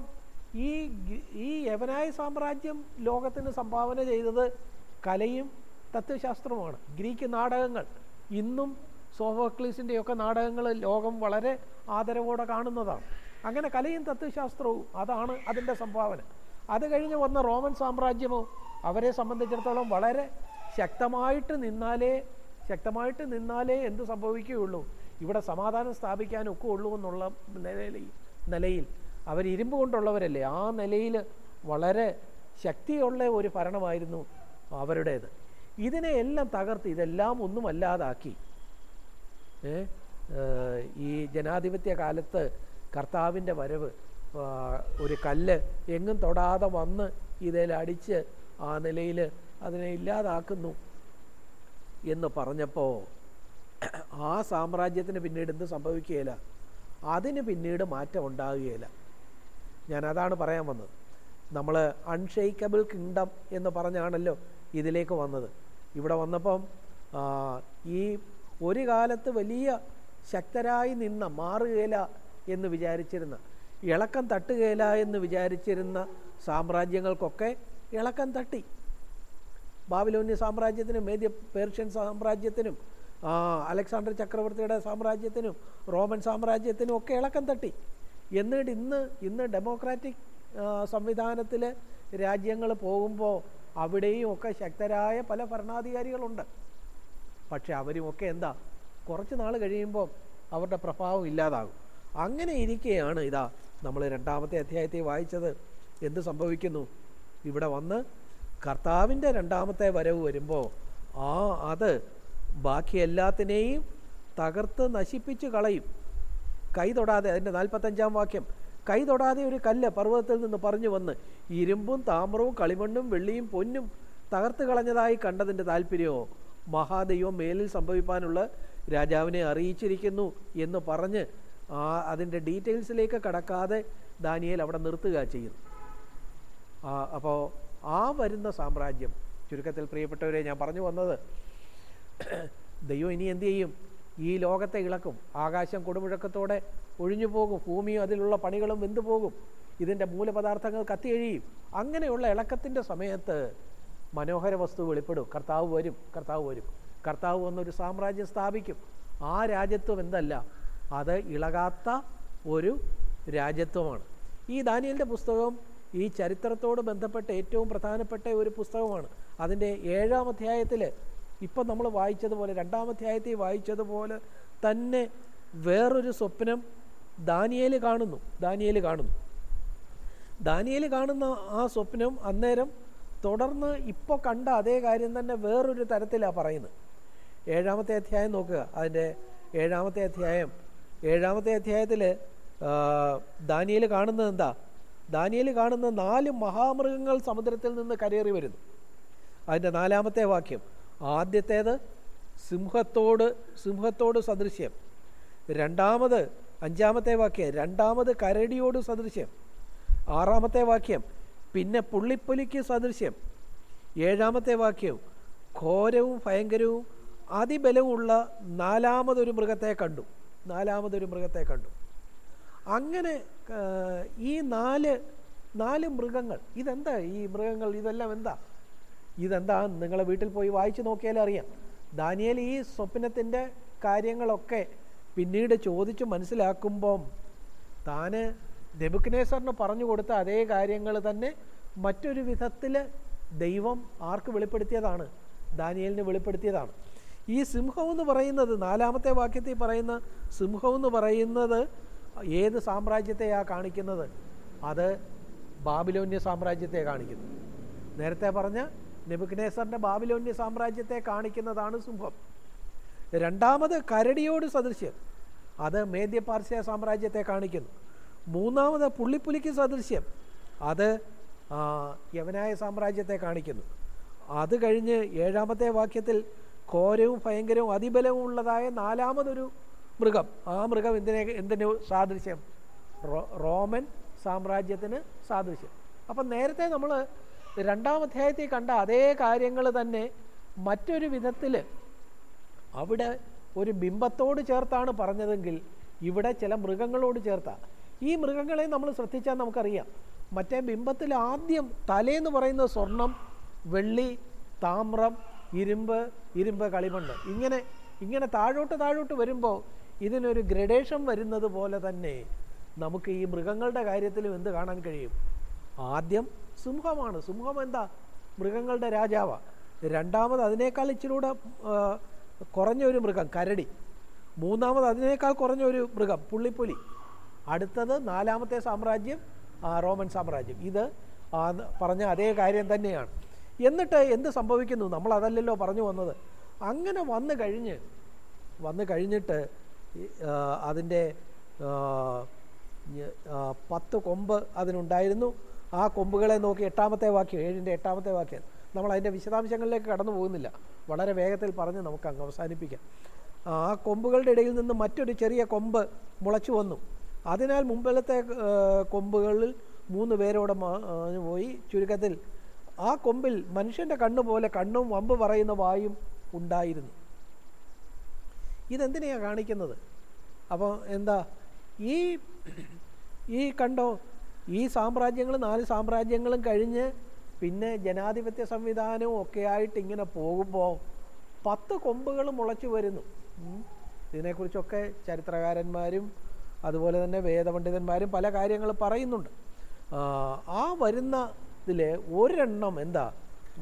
ഈ ഈ യവനായ സാമ്രാജ്യം ലോകത്തിന് സംഭാവന ചെയ്തത് കലയും തത്വശാസ്ത്രവുമാണ്. ഗ്രീക്ക് നാടകങ്ങൾ. ഇന്നും സോഫോക്ലീസിന്റെയൊക്കെ നാടകങ്ങൾ ലോകം വളരെ ആദരവോടെ കാണുന്നതാണ്. അങ്ങനെ കലയും തത്വശാസ്ത്രവും അതാണ് അതിന്റെ സംഭാവന. അത് കഴിഞ്ഞ് വന്ന റോമൻ സാമ്രാജ്യമോ അവരെ സംബന്ധിച്ചിടത്തോളം വളരെ ശക്തമായിട്ട് നിന്നാലേ ശക്തമായിട്ട് നിന്നാലേ എന്ത് സംഭവിക്കുകയുള്ളൂ. ഇവിടെ സമാധാനം സ്ഥാപിക്കാൻ ഒക്കെ ഉള്ളൂ എന്നുള്ള നിലയിൽ നിലയിൽ അവർ ഇരുമ്പ് കൊണ്ടുള്ളവരല്ലേ? ആ നിലയിൽ വളരെ ശക്തിയുള്ള ഒരു ഭരണമായിരുന്നു അവരുടേത്. ഇതിനെ എല്ലാം തകർത്ത് ഇതെല്ലാം ഒന്നുമല്ലാതാക്കി. ഈ ജനാധിപത്യ കാലത്ത് കർത്താവിന്റെ വരവ് ഒരു കല്ല് എങ്ങും തൊടാതെ വന്ന് ഇതിൽ അടിച്ച് ആ നിലയിൽ അതിനെ ഇല്ലാതാക്കുന്നു എന്ന് പറഞ്ഞപ്പോൾ ആ സാമ്രാജ്യത്തിന് പിന്നീട് എന്ത് സംഭവിക്കുകയില്ല? അതിന് പിന്നീട് മാറ്റം ഉണ്ടാകുകയില്ല. ഞാൻ അതാണ് പറയാൻ വന്നത്. നമ്മൾ അൺഷെയ്ക്കബിൾ കിങ്ഡം എന്ന് പറഞ്ഞാണല്ലോ ഇതിലേക്ക് വന്നത്. ഇവിടെ വന്നപ്പം ഈ ഒരു കാലത്ത് വലിയ ശക്തരായി നിന്ന മാറുകയില്ല എന്ന് വിചാരിച്ചിരുന്ന ഇളക്കം തട്ടുകയില്ല എന്ന് വിചാരിച്ചിരുന്ന സാമ്രാജ്യങ്ങൾക്കൊക്കെ ഇളക്കം തട്ടി. ബാബിലോന്യ സാമ്രാജ്യത്തിനും മേദ്യ പേർഷ്യൻ സാമ്രാജ്യത്തിനും അലക്സാണ്ടർ ചക്രവർത്തിയുടെ സാമ്രാജ്യത്തിനും റോമൻ സാമ്രാജ്യത്തിനും ഒക്കെ ഇളക്കം തട്ടി. എന്നിട്ട് ഇന്ന് ഇന്ന് ഡെമോക്രാറ്റിക് സംവിധാനത്തിൽ രാജ്യങ്ങൾ പോകുമ്പോൾ അവിടെയും ഒക്കെ ശക്തരായ പല ഭരണാധികാരികളുണ്ട്. പക്ഷെ അവരുമൊക്കെ എന്താ കുറച്ച് നാൾ കഴിയുമ്പോൾ അവരുടെ പ്രഭാവം ഇല്ലാതാകും. അങ്ങനെ ഇരിക്കുകയാണ് ഇതാ നമ്മൾ രണ്ടാമത്തെ അധ്യായത്തെ വായിച്ചത് എന്ത് സംഭവിക്കുന്നു? ഇവിടെ വന്ന് കർത്താവിന്റെ രണ്ടാമത്തെ വരവ് വരുമ്പോൾ ആ അത് ബാക്കി എല്ലാത്തിനെയും തകർത്ത് നശിപ്പിച്ച് കളയും. കൈ തൊടാതെ അതിന്റെ നാൽപ്പത്തഞ്ചാം വാക്യം കൈ തൊടാതെ ഒരു കല്ല് പർവതത്തിൽ നിന്ന് പറഞ്ഞു വന്ന് ഇരുമ്പും താമ്രവും കളിമണ്ണും വെള്ളിയും പൊന്നും തകർത്ത് കളഞ്ഞതായി കണ്ടതിന്റെ താല്പര്യമോ മഹാദൈവം മേലിൽ സംഭവിപ്പാനുള്ള രാജാവിനെ അറിയിച്ചിരിക്കുന്നു എന്ന് പറഞ്ഞ് അതിന്റെ ഡീറ്റെയിൽസിലേക്ക് കടക്കാതെ ദാനിയേൽ അവിടെ നിർത്തുക ചെയ്യുന്നു ആ അപ്പോൾ ആ വരുന്ന സാമ്രാജ്യം ചുരുക്കത്തിൽ പ്രിയപ്പെട്ടവരെ ഞാൻ പറഞ്ഞു വന്നത് <clears throat> ദൈവം ഇനി എന്തു ചെയ്യും? ഈ ലോകത്തെ ഇളക്കും. ആകാശം കൊടുമുഴക്കത്തോടെ ഒഴിഞ്ഞു പോകും. ഭൂമിയും അതിലുള്ള പണികളും വെന്തു പോകും. ഇതിന്റെ മൂലപദാർത്ഥങ്ങൾ കത്തിയഴിയും. അങ്ങനെയുള്ള ഇളക്കത്തിന്റെ സമയത്ത് മനോഹര വസ്തു വെളിപ്പെടും. കർത്താവ് വരും. കർത്താവ് വരും. കർത്താവ് വന്നൊരു സാമ്രാജ്യം സ്ഥാപിക്കും. ആ രാജ്യത്വം എന്തല്ല? അത് ഇളകാത്ത ഒരു രാജ്യത്വമാണ്. ഈ ദാനിയലിന്റെ പുസ്തകം ഈ ചരിത്രത്തോട് ബന്ധപ്പെട്ട ഏറ്റവും പ്രധാനപ്പെട്ട ഒരു പുസ്തകമാണ്. അതിന്റെ ഏഴാം അധ്യായത്തിൽ ഇപ്പം നമ്മൾ വായിച്ചതുപോലെ രണ്ടാം അധ്യായത്തിൽ വായിച്ചതുപോലെ തന്നെ വേറൊരു സ്വപ്നം ദാനിയേൽ കാണുന്നു ദാനിയേൽ കാണുന്നു. ദാനിയേൽ കാണുന്ന ആ സ്വപ്നം അന്നേരം തുടർന്ന് ഇപ്പോൾ കണ്ട അതേ കാര്യം തന്നെ വേറൊരു തരത്തിലാണ് പറയുന്നത്. ഏഴാമത്തെ അധ്യായം നോക്കുക അതിന്റെ ഏഴാമത്തെ അധ്യായം. ഏഴാമത്തെ അധ്യായത്തിൽ ദാനിയൽ കാണുന്നത് എന്താ? ദാനിയൽ കാണുന്ന നാല് മഹാമൃഗങ്ങൾ സമുദ്രത്തിൽ നിന്ന് കരയേറി വരുന്നു. അതിന്റെ നാലാമത്തെ വാക്യം ആദ്യത്തേത് സിംഹത്തോട് സിംഹത്തോട് സദൃശ്യം. രണ്ടാമത് അഞ്ചാമത്തെ വാക്യം രണ്ടാമത് കരടിയോട് സദൃശ്യം. ആറാമത്തെ വാക്യം പിന്നെ പുള്ളിപ്പൊലിക്ക് സദൃശ്യം. ഏഴാമത്തെ വാക്യം ഘോരവും ഭയങ്കരവും അതിബലവുമുള്ള നാലാമതൊരു മൃഗത്തെ കണ്ടു. നാലാമതൊരു മൃഗത്തെ കണ്ടു. അങ്ങനെ ഈ നാല് നാല് മൃഗങ്ങൾ ഇതെന്താ ഈ മൃഗങ്ങൾ ഇതെല്ലാം എന്താ? ഇതെന്താ? നിങ്ങളെ വീട്ടിൽ പോയി വായിച്ചു നോക്കിയാലേ അറിയാം. ദാനിയേൽ ഈ സ്വപ്നത്തിന്റെ കാര്യങ്ങളൊക്കെ പിന്നീട് ചോദിച്ച് മനസ്സിലാക്കുമ്പം താന് ദബുക്കനേശ്വറിന് പറഞ്ഞു കൊടുത്ത അതേ കാര്യങ്ങൾ തന്നെ മറ്റൊരു വിധത്തിൽ ദൈവം ആർക്ക് വെളിപ്പെടുത്തിയതാണ്? ദാനിയലിന് വെളിപ്പെടുത്തിയതാണ്. ഈ സിംഹം എന്ന് പറയുന്നത് നാലാമത്തെ വാക്യത്തിൽ പറയുന്ന സിംഹം എന്ന് പറയുന്നത് ഏത് സാമ്രാജ്യത്തെയാണ് കാണിക്കുന്നത്? അത് ബാബിലോന്യ സാമ്രാജ്യത്തെ കാണിക്കുന്നു നേരത്തെ പറഞ്ഞ നെബുക്കനേസറിന്റെ ബാബിലോന്യ സാമ്രാജ്യത്തെ കാണിക്കുന്നതാണ് സിംഹം. രണ്ടാമത് കരടിയോട് സദൃശ്യം അത് മേദ്യപാർശ്യ സാമ്രാജ്യത്തെ കാണിക്കുന്നു. മൂന്നാമത് പുള്ളിപ്പുലിക്ക് സദൃശ്യം അത് യവനായ സാമ്രാജ്യത്തെ കാണിക്കുന്നു. അത് കഴിഞ്ഞ് ഏഴാമത്തെ വാക്യത്തിൽ ഘോരവും ഭയങ്കരവും അതിബലവും ഉള്ളതായ നാലാമതൊരു മൃഗം. ആ മൃഗം എന്തിനെ എന്തിന് സാദൃശ്യം? റോമൻ സാമ്രാജ്യത്തിന് സാദൃശ്യം. അപ്പം നേരത്തെ നമ്മൾ രണ്ടാം അധ്യായത്തിൽ കണ്ട അതേ കാര്യങ്ങൾ തന്നെ മറ്റൊരു വിധത്തിൽ അവിടെ ഒരു ബിംബത്തോട് ചേർത്താണ് പറഞ്ഞതെങ്കിൽ ഇവിടെ ചില മൃഗങ്ങളോട് ചേർത്താണ് ഈ മൃഗങ്ങളെ നമ്മൾ ശ്രദ്ധിച്ചാൽ നമുക്കറിയാം. മറ്റേ ബിംബത്തിൽ ആദ്യം തലേന്ന് പറയുന്ന സ്വർണം വെള്ളി താമ്രം ഇരുമ്പ് ഇരുമ്പ് കളിമണ്ണ്. ഇങ്ങനെ ഇങ്ങനെ താഴോട്ട് താഴോട്ട് വരുമ്പോൾ ഇതിനൊരു ഗ്രഡേഷൻ വരുന്നത് പോലെ തന്നെ നമുക്ക് ഈ മൃഗങ്ങളുടെ കാര്യത്തിലും എന്ത് കാണാൻ കഴിയും? ആദ്യം സിംഹമാണ്. സിംഹം എന്താ? മൃഗങ്ങളുടെ രാജാവാണ് രണ്ടാമത് അതിനേക്കാൾ ഇച്ചിരൂടെ കുറഞ്ഞൊരു മൃഗം കരടി. മൂന്നാമത് അതിനേക്കാൾ കുറഞ്ഞ ഒരു മൃഗം പുള്ളിപ്പുലി. അടുത്തത് നാലാമത്തെ സാമ്രാജ്യം റോമൻ സാമ്രാജ്യം. ഇത് പറഞ്ഞ അതേ കാര്യം തന്നെയാണ്. എന്നിട്ട് എന്ത് സംഭവിക്കുന്നു? നമ്മൾ അതല്ലല്ലോ പറഞ്ഞു വന്നത്. അങ്ങനെ വന്നു കഴിഞ്ഞ് വന്നു കഴിഞ്ഞിട്ട് അതിന്റെ പത്ത് കൊമ്പ് അതിനുണ്ടായിരുന്നു. ആ കൊമ്പുകളെ നോക്കി എട്ടാമത്തെ വാക്യം ഏഴിന്റെ എട്ടാമത്തെ വാക്യം. നമ്മൾ അതിന്റെ വിശദാംശങ്ങളിലേക്ക് കടന്നു പോകുന്നില്ല. വളരെ വേഗത്തിൽ പറഞ്ഞ് നമുക്ക് അങ്ങ് അവസാനിപ്പിക്കാം. ആ കൊമ്പുകളുടെ ഇടയിൽ നിന്ന് മറ്റൊരു ചെറിയ കൊമ്പ് മുളച്ചു വന്നു. അതിനാൽ മുമ്പിലത്തെ കൊമ്പുകളിൽ മൂന്ന് പേരോടെ പോയി ചുരുക്കത്തിൽ ആ കൊമ്പിൽ മനുഷ്യന്റെ കണ്ണു പോലെ കണ്ണും വമ്പ് പറയുന്ന വായും ഉണ്ടായിരുന്നു. ഇതെന്തിനെയാണ് കാണിക്കുന്നത്? അപ്പോൾ എന്താ ഈ ഈ കണ്ടോ ഈ സാമ്രാജ്യങ്ങൾ നാല് സാമ്രാജ്യങ്ങളും കഴിഞ്ഞ് പിന്നെ ജനാധിപത്യ സംവിധാനവും ഒക്കെ ആയിട്ട് ഇങ്ങനെ പോകുമ്പോൾ പത്ത് കൊമ്പുകൾ മുളച്ചു വരുന്നു. ഇതിനെക്കുറിച്ചൊക്കെ ചരിത്രകാരന്മാരും അതുപോലെ തന്നെ വേദപണ്ഡിതന്മാരും പല കാര്യങ്ങൾ പറയുന്നുണ്ട്. ആ വരുന്ന ഇതിൽ ഒരെണ്ണം എന്താ?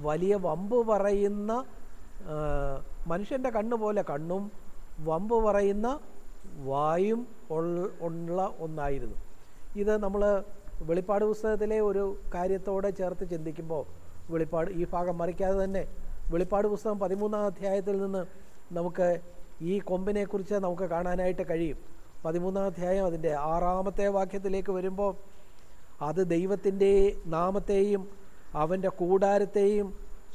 വലിയ വമ്പ് പറയുന്ന മനുഷ്യന്റെ കണ്ണ് പോലെ കണ്ണും വമ്പ് പറയുന്ന വായും ഉള്ള ഒന്നായിരുന്നു. ഇത് നമ്മൾ വെളിപ്പാട് പുസ്തകത്തിലെ ഒരു കാര്യത്തോടെ ചേർത്ത് ചിന്തിക്കുമ്പോൾ വെളിപ്പാട് ഈ ഭാഗം മറിക്കാതെ തന്നെ വെളിപ്പാട് പുസ്തകം പതിമൂന്നാം അധ്യായത്തിൽ നിന്ന് നമുക്ക് ഈ കൊമ്പിനെക്കുറിച്ച് നമുക്ക് കാണാനായിട്ട് കഴിയും. പതിമൂന്നാം അധ്യായം അതിന്റെ ആറാമത്തെ വാക്യത്തിലേക്ക് വരുമ്പോൾ അത് ദൈവത്തിന്റെ നാമത്തെയും അവന്റെ കൂടാരത്തെയും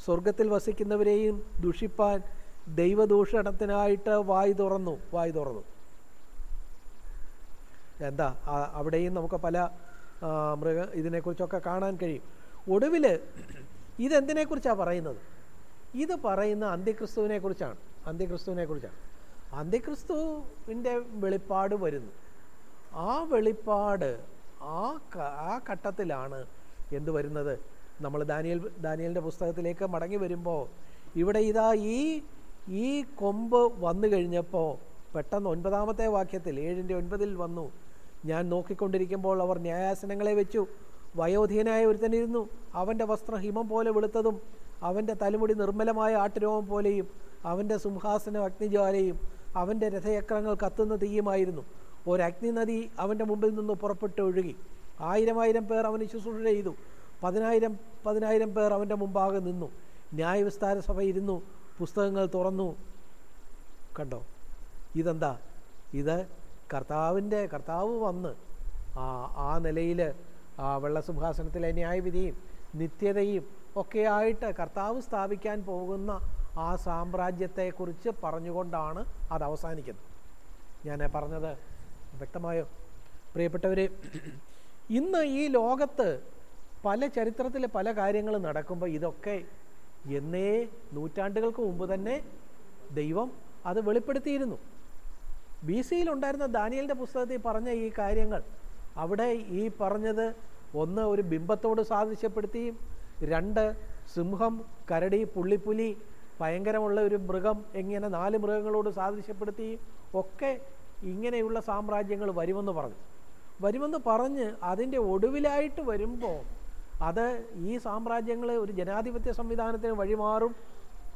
സ്വർഗത്തിൽ വസിക്കുന്നവരെയും ദുഷിപ്പാൻ ദൈവദൂഷണത്തിനായിട്ട് വായി തുറന്നു വായി തുറന്നു. എന്താ? അവിടെയും നമുക്ക് പല മൃഗ ഇതിനെക്കുറിച്ചൊക്കെ കാണാൻ കഴിയും. ഒടുവിൽ ഇതെന്തിനെക്കുറിച്ചാണ് പറയുന്നത്? ഇത് പറയുന്ന അന്ത്യക്രിസ്തുവിനെ കുറിച്ചാണ് അന്ത്യക്രിസ്തുവിനെ കുറിച്ചാണ് അന്ത്യക്രിസ്തുവിന്റെ വെളിപ്പാട് വരുന്നു. ആ വെളിപ്പാട് ആ ആ ഘട്ടത്തിലാണ് എന്ത് വരുന്നത്? നമ്മൾ ദാനിയൽ ദാനിയലിന്റെ പുസ്തകത്തിലേക്ക് മടങ്ങി വരുമ്പോൾ ഇവിടെ ഇതാ ഈ ഈ കൊമ്പ് വന്നു കഴിഞ്ഞപ്പോൾ പെട്ടെന്ന് ഒൻപതാമത്തെ വാക്യത്തിൽ ഏഴിന്റെ ഒൻപതിൽ വന്നു. ഞാൻ നോക്കിക്കൊണ്ടിരിക്കുമ്പോൾ അവർ ന്യായാസനങ്ങളെ വെച്ചു. വയോധീനായ ഒരുത്തനിരുന്നു അവന്റെ വസ്ത്രം ഹിമം പോലെ വെളുത്തതും അവന്റെ തലമുടി നിർമ്മലമായ ആട്ടുരോമം പോലെയും അവന്റെ സിംഹാസനം അഗ്നിജ്വാലയും അവന്റെ രഥയക്രങ്ങൾ കത്തുന്ന തീയുമായിരുന്നു. ഒരു നദി അവന്റെ മുമ്പിൽ നിന്ന് പുറപ്പെട്ട് ഒഴുകി. ആയിരം ആയിരം പേർ അവന് ശുശ്രൂഷ ചെയ്തു. പതിനായിരം പതിനായിരം പേർ അവന്റെ മുമ്പാകെ നിന്നു. ന്യായവിസ്താര സഭ ഇരുന്നു. പുസ്തകങ്ങൾ തുറന്നു. കണ്ടോ? ഇതെന്താ? ഇത് കർത്താവിന്റെ കർത്താവ് വന്ന് ആ ആ നിലയിൽ ആ വെള്ളസിംഹാസനത്തിലെ ന്യായവിധിയും നിത്യതയും ഒക്കെ ആയിട്ട് കർത്താവ് സ്ഥാപിക്കാൻ പോകുന്ന ആ സാമ്രാജ്യത്തെക്കുറിച്ച് പറഞ്ഞുകൊണ്ടാണ് അത് അവസാനിക്കുന്നത്. ഞാൻ പറഞ്ഞത് വ്യക്തമായോ പ്രിയപ്പെട്ടവരെ ഇന്ന് ഈ ലോകത്ത് പല ചരിത്രത്തിലെ പല കാര്യങ്ങൾ നടക്കുമ്പോൾ ഇതൊക്കെ എന്നേ നൂറ്റാണ്ടുകൾക്ക് മുമ്പ് തന്നെ ദൈവം അത് വെളിപ്പെടുത്തിയിരുന്നു. ബി സിയിലുണ്ടായിരുന്ന ദാനിയലിന്റെ പുസ്തകത്തിൽ പറഞ്ഞ ഈ കാര്യങ്ങൾ അവിടെ ഈ പറഞ്ഞത് ഒന്ന് ഒരു ബിംബത്തോട് സാദൃശ്യപ്പെടുത്തിയും രണ്ട് സിംഹം കരടി പുള്ളിപ്പുലി ഭയങ്കരമുള്ള ഒരു മൃഗം എങ്ങനെ നാല് മൃഗങ്ങളോട് സാദൃശ്യപ്പെടുത്തിയും ഒക്കെ ഇങ്ങനെയുള്ള സാമ്രാജ്യങ്ങൾ വരുമെന്ന് പറഞ്ഞു. വരുമെന്ന് പറഞ്ഞ് അതിന്റെ ഒടുവിലായിട്ട് വരുമ്പോൾ അത് ഈ സാമ്രാജ്യങ്ങൾ ഒരു ജനാധിപത്യ സംവിധാനത്തിന് വഴിമാറും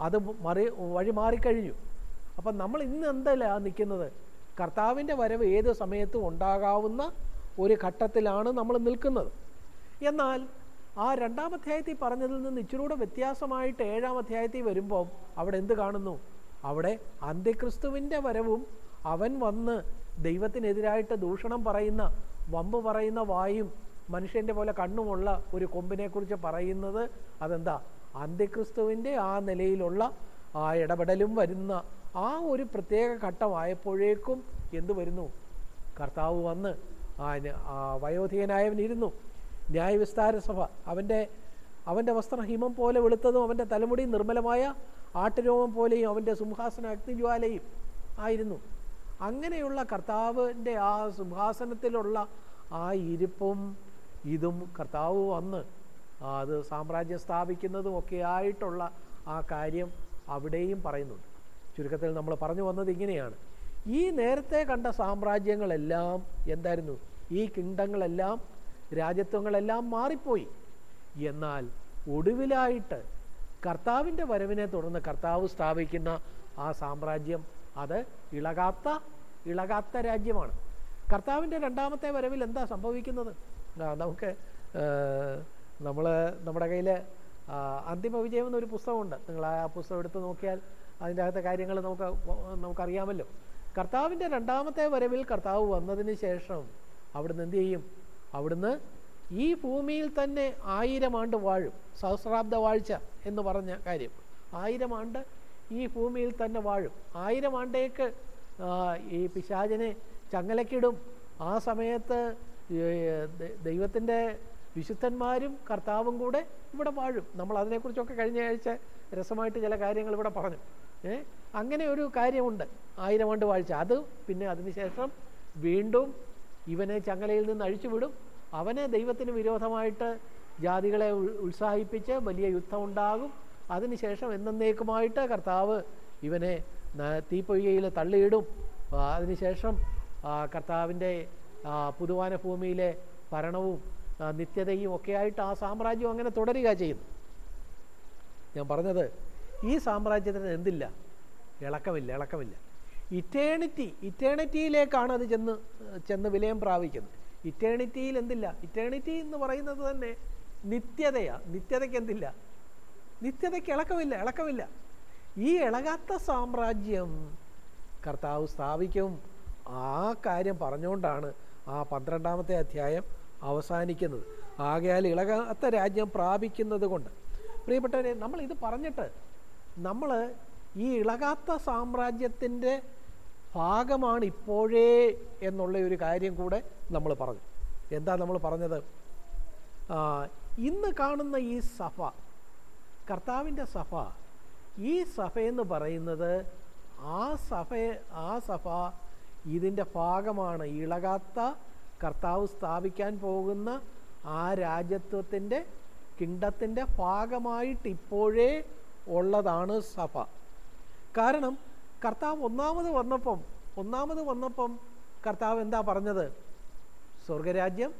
അത് മറി വഴിമാറിക്കഴിഞ്ഞു. അപ്പം നമ്മൾ ഇന്ന് എന്തല്ല നിൽക്കുന്നത്? കർത്താവിന്റെ വരവ് ഏത് സമയത്തും ഉണ്ടാകാവുന്ന ഒരു ഘട്ടത്തിലാണ് നമ്മൾ നിൽക്കുന്നത്. എന്നാൽ ആ രണ്ടാം അധ്യായത്തിൽ പറഞ്ഞതിൽ നിന്ന് ഇച്ചിരൂടെ വ്യത്യാസമായിട്ട് ഏഴാം അധ്യായത്തിൽ വരുമ്പോൾ അവിടെ എന്ത് കാണുന്നു? അവിടെ അന്ത്യക്രിസ്തുവിന്റെ വരവും അവൻ വന്ന് ദൈവത്തിനെതിരായിട്ട് ദൂഷണം പറയുന്ന വമ്പ് പറയുന്ന വായും മനുഷ്യന്റെ പോലെ കണ്ണുമുള്ള ഒരു കൊമ്പിനെക്കുറിച്ച് പറയുന്നത് അതെന്താ? അന്ത്യക്രിസ്തുവിന്റെ ആ നിലയിലുള്ള ആ ഇടപെടലും വരുന്ന ആ ഒരു പ്രത്യേക ഘട്ടമായപ്പോഴേക്കും എന്തു വരുന്നു? കർത്താവ് വന്ന് വയോധികനായവൻ ഇരുന്നു. ന്യായവിസ്താര സഭ. അവന്റെ അവന്റെ വസ്ത്രം ഹിമം പോലെ വെളുത്തതും അവന്റെ തലമുടി നിർമ്മലമായ ആട്ടുരോമം പോലെയും അവന്റെ സിംഹാസന അഗ്നിജ്വാലയും ആയിരുന്നു. അങ്ങനെയുള്ള കർത്താവിന്റെ ആ സിംഹാസനത്തിലുള്ള ആ ഇരിപ്പും ഇതും കർത്താവ് വന്ന് അത് സാമ്രാജ്യം സ്ഥാപിക്കുന്നതും ഒക്കെ ആയിട്ടുള്ള ആ കാര്യം അവിടെയും പറയുന്നുണ്ട്. ചുരുക്കത്തിൽ നമ്മൾ പറഞ്ഞു വന്നത് ഇങ്ങനെയാണ്. ഈ നേരത്തെ കണ്ട സാമ്രാജ്യങ്ങളെല്ലാം എന്തായിരുന്നു? ഈ കിണ്ടങ്ങളെല്ലാം രാജ്യത്വങ്ങളെല്ലാം മാറിപ്പോയി. എന്നാൽ ഒടുവിലായിട്ട് കർത്താവിന്റെ വരവിനെ തുടർന്ന് കർത്താവ് സ്ഥാപിക്കുന്ന ആ സാമ്രാജ്യം അത് ഇളകാത്ത ഇളകാത്ത രാജ്യമാണ്. കർത്താവിന്റെ രണ്ടാമത്തെ വരവിൽ എന്താ സംഭവിക്കുന്നത്? നമുക്ക് നമ്മൾ നമ്മുടെ കയ്യിൽ അന്തിമ വിജയം എന്നൊരു പുസ്തകമുണ്ട്. നിങ്ങൾ ആ പുസ്തകം എടുത്ത് നോക്കിയാൽ അതിന്റെ അകത്തെ കാര്യങ്ങൾ നമുക്ക് നമുക്കറിയാമല്ലോ. കർത്താവിന്റെ രണ്ടാമത്തെ വരവിൽ കർത്താവ് വന്നതിന് ശേഷം അവിടുന്ന് എന്ത് ചെയ്യും? അവിടുന്ന് ഈ ഭൂമിയിൽ തന്നെ ആയിരം ആണ്ട് വാഴും. സഹസ്രാബ്ദ വാഴ്ച എന്ന് പറഞ്ഞ കാര്യം. ആയിരം ആണ്ട് ഈ ഭൂമിയിൽ തന്നെ വാഴും. ആയിരം ആണ്ടേക്ക് ഈ പിശാചിനെ ചങ്ങലക്കിടും. ആ സമയത്ത് ദൈവത്തിന്റെ വിശുദ്ധന്മാരും കർത്താവും കൂടെ ഇവിടെ വാഴും. നമ്മൾ അതിനെക്കുറിച്ചൊക്കെ കഴിഞ്ഞ ആഴ്ച രസമായിട്ട് ചില കാര്യങ്ങൾ ഇവിടെ പറഞ്ഞു. ഏ അങ്ങനെ ഒരു കാര്യമുണ്ട്. ആയിരം ആണ്ട് വാഴ്ച. അത് പിന്നെ അതിനുശേഷം വീണ്ടും ഇവനെ ചങ്ങലയിൽ നിന്ന് അഴിച്ചുവിടും അവനെ ദൈവത്തിന് വിരോധമായിട്ട് ജാതികളെ ഉത്സാഹിപ്പിച്ച് വലിയ യുദ്ധം ഉണ്ടാകും. അതിനുശേഷം എന്നേക്കുമായിട്ട് കർത്താവ് ഇവനെ തീപ്പൊയ്കയിൽ തള്ളിയിടും. അതിനുശേഷം കർത്താവിന്റെ പുതുവാന ഭൂമിയിലെ ഭരണവും നിത്യതയും ഒക്കെ ആയിട്ട് ആ സാമ്രാജ്യം അങ്ങനെ തുടരുക ചെയ്യുന്നു. ഞാൻ പറഞ്ഞത് ഈ സാമ്രാജ്യത്തിന് എന്തില്ല? ഇളക്കമില്ല ഇളക്കമില്ല. ഇറ്റേണിറ്റി ഇറ്റേണിറ്റിയിലേക്കാണ് അത് ചെന്ന് ചെന്ന് വിലയം പ്രാപിക്കുന്നത്. ഇറ്റേണിറ്റിയിൽ എന്തില്ല? ഇറ്റേണിറ്റി എന്ന് പറയുന്നത് തന്നെ നിത്യതയാ. നിത്യതയ്ക്ക് എന്തില്ല? നിത്യതയ്ക്ക് ഇളക്കമില്ല ഇളക്കമില്ല. ഈ ഇളകാത്ത സാമ്രാജ്യം കർത്താവ് സ്ഥാപിക്കും. ആ കാര്യം പറഞ്ഞുകൊണ്ടാണ് ആ പന്ത്രണ്ടാമത്തെ അധ്യായം അവസാനിക്കുന്നത്. ആകയാൽ ഇളകാത്ത രാജ്യം പ്രാപിക്കുന്നത് കൊണ്ട്. പ്രിയപ്പെട്ടവരെ നമ്മൾ ഇത് പറഞ്ഞിട്ട് നമ്മൾ ഈ ഇളകാത്ത സാമ്രാജ്യത്തിന്റെ ഭാഗമാണ് ഇപ്പോഴേ എന്നുള്ള ഒരു കാര്യം കൂടെ നമ്മൾ പറഞ്ഞു. എന്താ നമ്മൾ പറഞ്ഞത്? ഇന്ന് കാണുന്ന ഈ സഭ കർത്താവിന്റെ സഭ ഈ സഭയെന്ന് പറയുന്നത് ആ സഭ ആ സഭ ഇതിന്റെ ഭാഗമാണ് ഇളകാത്ത കർത്താവ് സ്ഥാപിക്കാൻ പോകുന്ന ആ രാജ്യത്വത്തിന്റെ കിണ്ടത്തിന്റെ ഭാഗമായിട്ട് ഇപ്പോഴേ ഉള്ളതാണ് സഭ. കാരണം കർത്താവ് ഒന്നാമത് വന്നപ്പം ഒന്നാമത് വന്നപ്പം കർത്താവ് എന്താ പറഞ്ഞത്? സ്വർഗരാജ്യം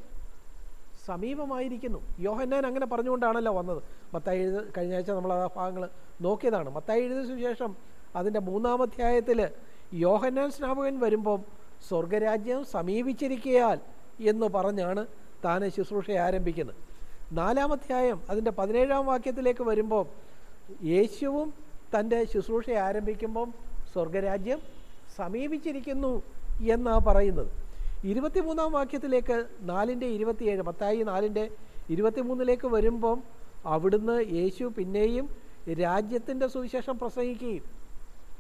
സമീപമായിരിക്കുന്നു. യോഹന്നാൻ അങ്ങനെ പറഞ്ഞുകൊണ്ടാണല്ലോ വന്നത്. മത്തായി എഴുത കഴിഞ്ഞ ആഴ്ച നമ്മൾ ആ ഭാഗങ്ങൾ നോക്കിയതാണ്. മത്തായി എഴുതിയ സുശേഷം അതിന്റെ മൂന്നാമധ്യായത്തിൽ യോഹന്നാൻ സ്നാപകൻ വരുമ്പം സ്വർഗരാജ്യം സമീപിച്ചിരിക്കയാൽ എന്ന് പറഞ്ഞാണ് താൻ ശുശ്രൂഷ ആരംഭിക്കുന്നത്. നാലാമധ്യായം അതിന്റെ പതിനേഴാം വാക്യത്തിലേക്ക് വരുമ്പോൾ യേശുവും തന്റെ ശുശ്രൂഷ ആരംഭിക്കുമ്പം സ്വർഗരാജ്യം സമീപിച്ചിരിക്കുന്നു എന്നാണ് പറയുന്നത്. ഇരുപത്തിമൂന്നാം വാക്യത്തിലേക്ക് നാലിന്റെ ഇരുപത്തിയേഴ് പത്തായി നാലിന്റെ ഇരുപത്തിമൂന്നിലേക്ക് വരുമ്പം അവിടുന്ന് യേശു പിന്നെയും രാജ്യത്തിന്റെ സുവിശേഷം പ്രസംഗിക്കുകയും.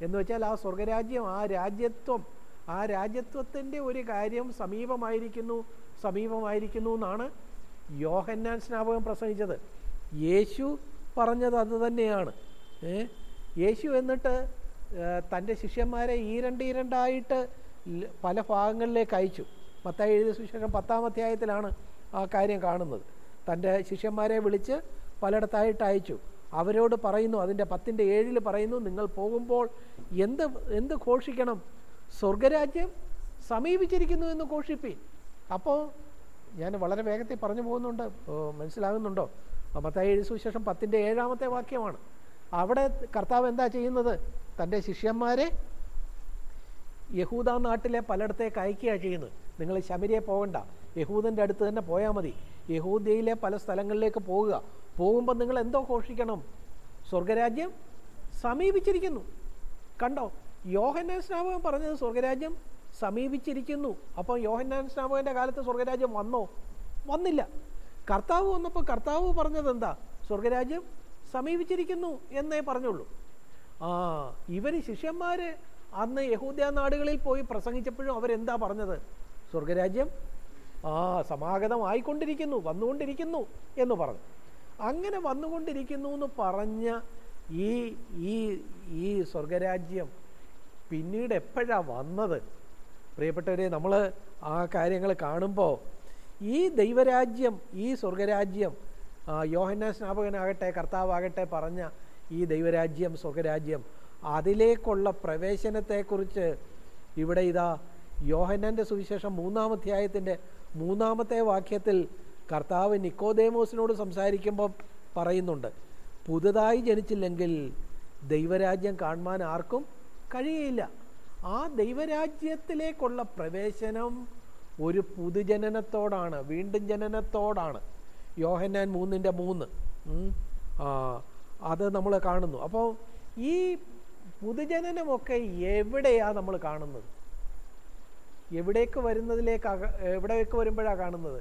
എന്ന് വെച്ചാൽ ആ സ്വർഗരാജ്യം ആ രാജ്യത്വം ആ രാജ്യത്വത്തിന്റെ ഒരു കാര്യം സമീപമായിരിക്കുന്നു സമീപമായിരിക്കുന്നു എന്നാണ് യോഹന്നാൻ സ്നാപകം പ്രസംഗിച്ചത്. യേശു പറഞ്ഞത് അത് തന്നെയാണ്. യേശു എന്നിട്ട് തന്റെ ശിഷ്യന്മാരെ ഈരണ്ട് ഈരണ്ടായിട്ട് ല- പല ഭാഗങ്ങളിലേക്ക് അയച്ചു. മത്തായി എഴുതിയ സുശേഷം പത്താം അധ്യായത്തിലാണ് ആ കാര്യം കാണുന്നത്. തന്റെ ശിഷ്യന്മാരെ വിളിച്ച് പലയിടത്തായിട്ട് അയച്ചു. അവരോട് പറയുന്നു അതിന്റെ പത്തിന്റെ ഏഴിൽ പറയുന്നു നിങ്ങൾ പോകുമ്പോൾ എന്ത് എന്ത് ഘോഷിക്കണം? സ്വർഗരാജ്യം സമീപിച്ചിരിക്കുന്നു എന്ന് ഘോഷിപ്പി അപ്പോൾ ഞാൻ വളരെ വേഗത്തിൽ പറഞ്ഞു പോകുന്നുണ്ട്. മനസ്സിലാകുന്നുണ്ടോ? മത്തായി എഴുതി സുശേഷം പത്തിന്റെ ഏഴാമത്തെ വാക്യമാണ്. അവിടെ കർത്താവ് എന്താ ചെയ്യുന്നത്? തന്റെ ശിഷ്യന്മാരെ യഹൂദ നാട്ടിലെ പലയിടത്തേക്ക് അയക്കുകയാണ് ചെയ്യുന്നത്. നിങ്ങൾ ശബരിയെ പോകണ്ട. യഹൂദന്റെ അടുത്ത് തന്നെ പോയാൽ മതി. യഹൂദ്യയിലെ പല സ്ഥലങ്ങളിലേക്ക് പോവുക പോകുമ്പോൾ നിങ്ങൾ എന്തോ ഘോഷിക്കണം. സ്വർഗരാജ്യം സമീപിച്ചിരിക്കുന്നു. കണ്ടോ? യോഹന്നാൻ സ്നാപകൻ പറഞ്ഞത് സ്വർഗരാജ്യം സമീപിച്ചിരിക്കുന്നു. അപ്പോൾ യോഹന്നാൻ സ്നാപകന്റെ കാലത്ത് സ്വർഗരാജ്യം വന്നോ? വന്നില്ല. കർത്താവ് വന്നപ്പോൾ കർത്താവ് പറഞ്ഞത് എന്താ? സ്വർഗരാജ്യം സമീപിച്ചിരിക്കുന്നു എന്നേ പറഞ്ഞുള്ളൂ. ആ ഇവർ ശിഷ്യന്മാർ അന്ന് യഹൂദ്യ നാടുകളിൽ പോയി പ്രസംഗിച്ചപ്പോഴും അവരെന്താ പറഞ്ഞത്? സ്വർഗരാജ്യം ആ സമാഗതമായിക്കൊണ്ടിരിക്കുന്നു വന്നുകൊണ്ടിരിക്കുന്നു എന്ന് പറഞ്ഞു. അങ്ങനെ വന്നുകൊണ്ടിരിക്കുന്നു എന്ന് പറഞ്ഞ ഈ ഈ ഈ സ്വർഗരാജ്യം പിന്നീട് എപ്പോഴാണ് വന്നത്? പ്രിയപ്പെട്ടവരെ നമ്മൾ ആ കാര്യങ്ങൾ കാണുമ്പോൾ ഈ ദൈവരാജ്യം ഈ സ്വർഗരാജ്യം യോഹന്ന സ്നാപകനാകട്ടെ കർത്താവാകട്ടെ പറഞ്ഞ ഈ ദൈവരാജ്യം സ്വർഗരാജ്യം അതിലേക്കുള്ള പ്രവേശനത്തെക്കുറിച്ച് ഇവിടെ ഇതാ യോഹനന്റെ സുവിശേഷം മൂന്നാമധ്യായത്തിന്റെ മൂന്നാമത്തെ വാക്യത്തിൽ കർത്താവ് നിക്കോദേമോസിനോട് സംസാരിക്കുമ്പോൾ പറയുന്നുണ്ട് പുതുതായി ജനിച്ചില്ലെങ്കിൽ ദൈവരാജ്യം കാണുവാൻ ആർക്കും കഴിയില്ല. ആ ദൈവരാജ്യത്തിലേക്കുള്ള പ്രവേശനം ഒരു പുതുജനനത്തോടാണ് വീണ്ടും ജനനത്തോടാണ്. യോഹന്നാൻ മൂന്നിന്റെ മൂന്ന് അത് നമ്മൾ കാണുന്നു. അപ്പോൾ ഈ പുതുജനനമൊക്കെ എവിടെയാണ് നമ്മൾ കാണുന്നത്? എവിടേക്ക് വരുന്നതിലേക്ക് എവിടേക്ക് വരുമ്പോഴാണ് കാണുന്നത്?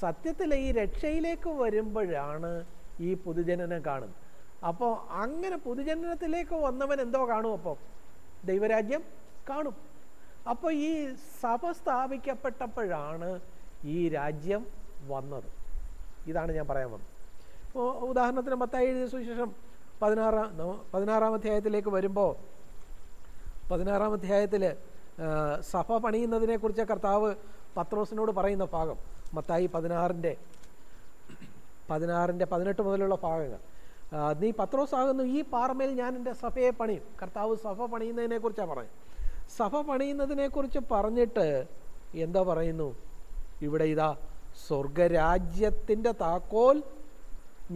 സത്യത്തിൽ ഈ രക്ഷയിലേക്ക് വരുമ്പോഴാണ് ഈ പുതുജനനം കാണുന്നത്. അപ്പോൾ അങ്ങനെ പുതുജനനത്തിലേക്ക് വന്നവൻ എന്തോ കാണും അപ്പോൾ ദൈവരാജ്യം കാണും. അപ്പോൾ ഈ സഭ സ്ഥാപിക്കപ്പെട്ടപ്പോഴാണ് ഈ രാജ്യം വന്നത്. ഇതാണ് ഞാൻ പറയാൻ വന്നത്. ഇപ്പോൾ ഉദാഹരണത്തിന് മത്തായി എഴുതിയ സുവിശേഷം പതിനാറാം പതിനാറാം അധ്യായത്തിലേക്ക് വരുമ്പോൾ പതിനാറാം അധ്യായത്തിൽ സഭ പണിയുന്നതിനെക്കുറിച്ച് കർത്താവ് പത്രോസിനോട് പറയുന്ന ഭാഗം മത്തായി പതിനാറിന്റെ പതിനാറിന്റെ പതിനെട്ട് മുതലുള്ള ഭാഗങ്ങൾ. നീ പത്രോസാകുന്നു ഈ പാറമേൽ ഞാൻ എന്റെ സഭയെ പണിയും. കർത്താവ് സഭ പണിയുന്നതിനെക്കുറിച്ചാണ് പറയും സഭ പണിയുന്നതിനെക്കുറിച്ച് പറഞ്ഞിട്ട് എന്താ പറയുന്നു? ഇവിടെ ഇതാ സ്വർഗരാജ്യത്തിന്റെ താക്കോൽ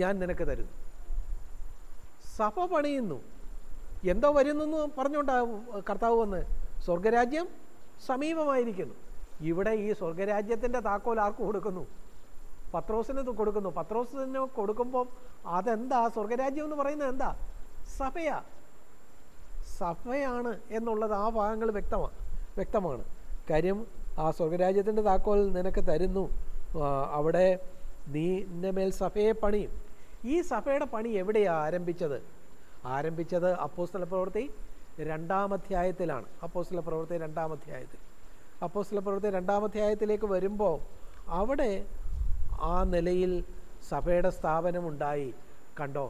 ഞാൻ നിനക്ക് തരുന്നു. സഭ പണിയുന്നു. എന്തോ വരുന്നെന്ന് പറഞ്ഞുകൊണ്ടാ കർത്താവ് വന്ന് സ്വർഗരാജ്യം സമീപമായിരിക്കുന്നു. ഇവിടെ ഈ സ്വർഗരാജ്യത്തിന്റെ താക്കോൽ ആർക്ക് കൊടുക്കുന്നു? പത്രോസിന് കൊടുക്കുന്നു. പത്രോസിന് കൊടുക്കുമ്പോൾ അതെന്താ? സ്വർഗരാജ്യം എന്ന് പറയുന്നത് എന്താ? സഭയാ. സഭയാണ് എന്നുള്ളത് ആ ഭാഗങ്ങൾ വ്യക്തമാണ് വ്യക്തമാണ്. കാര്യം ആ സ്വർഗരാജ്യത്തിന്റെ താക്കോൽ നിനക്ക് തരുന്നു. അവിടെ നീ നിന്റെ മേൽ സഭയെ പണിയും. ഈ സഭയുടെ പണി എവിടെയാണ് ആരംഭിച്ചത്? ആരംഭിച്ചത് അപ്പോസ്തല പ്രവൃത്തി രണ്ടാമധ്യായത്തിലാണ് അപ്പോസ്തല പ്രവൃത്തി രണ്ടാമധ്യായത്തിൽ അപ്പോസ്തല പ്രവൃത്തി രണ്ടാമധ്യായത്തിലേക്ക് വരുമ്പോൾ അവിടെ ആ നിലയിൽ സഭയുടെ സ്ഥാപനമുണ്ടായി. കണ്ടോ?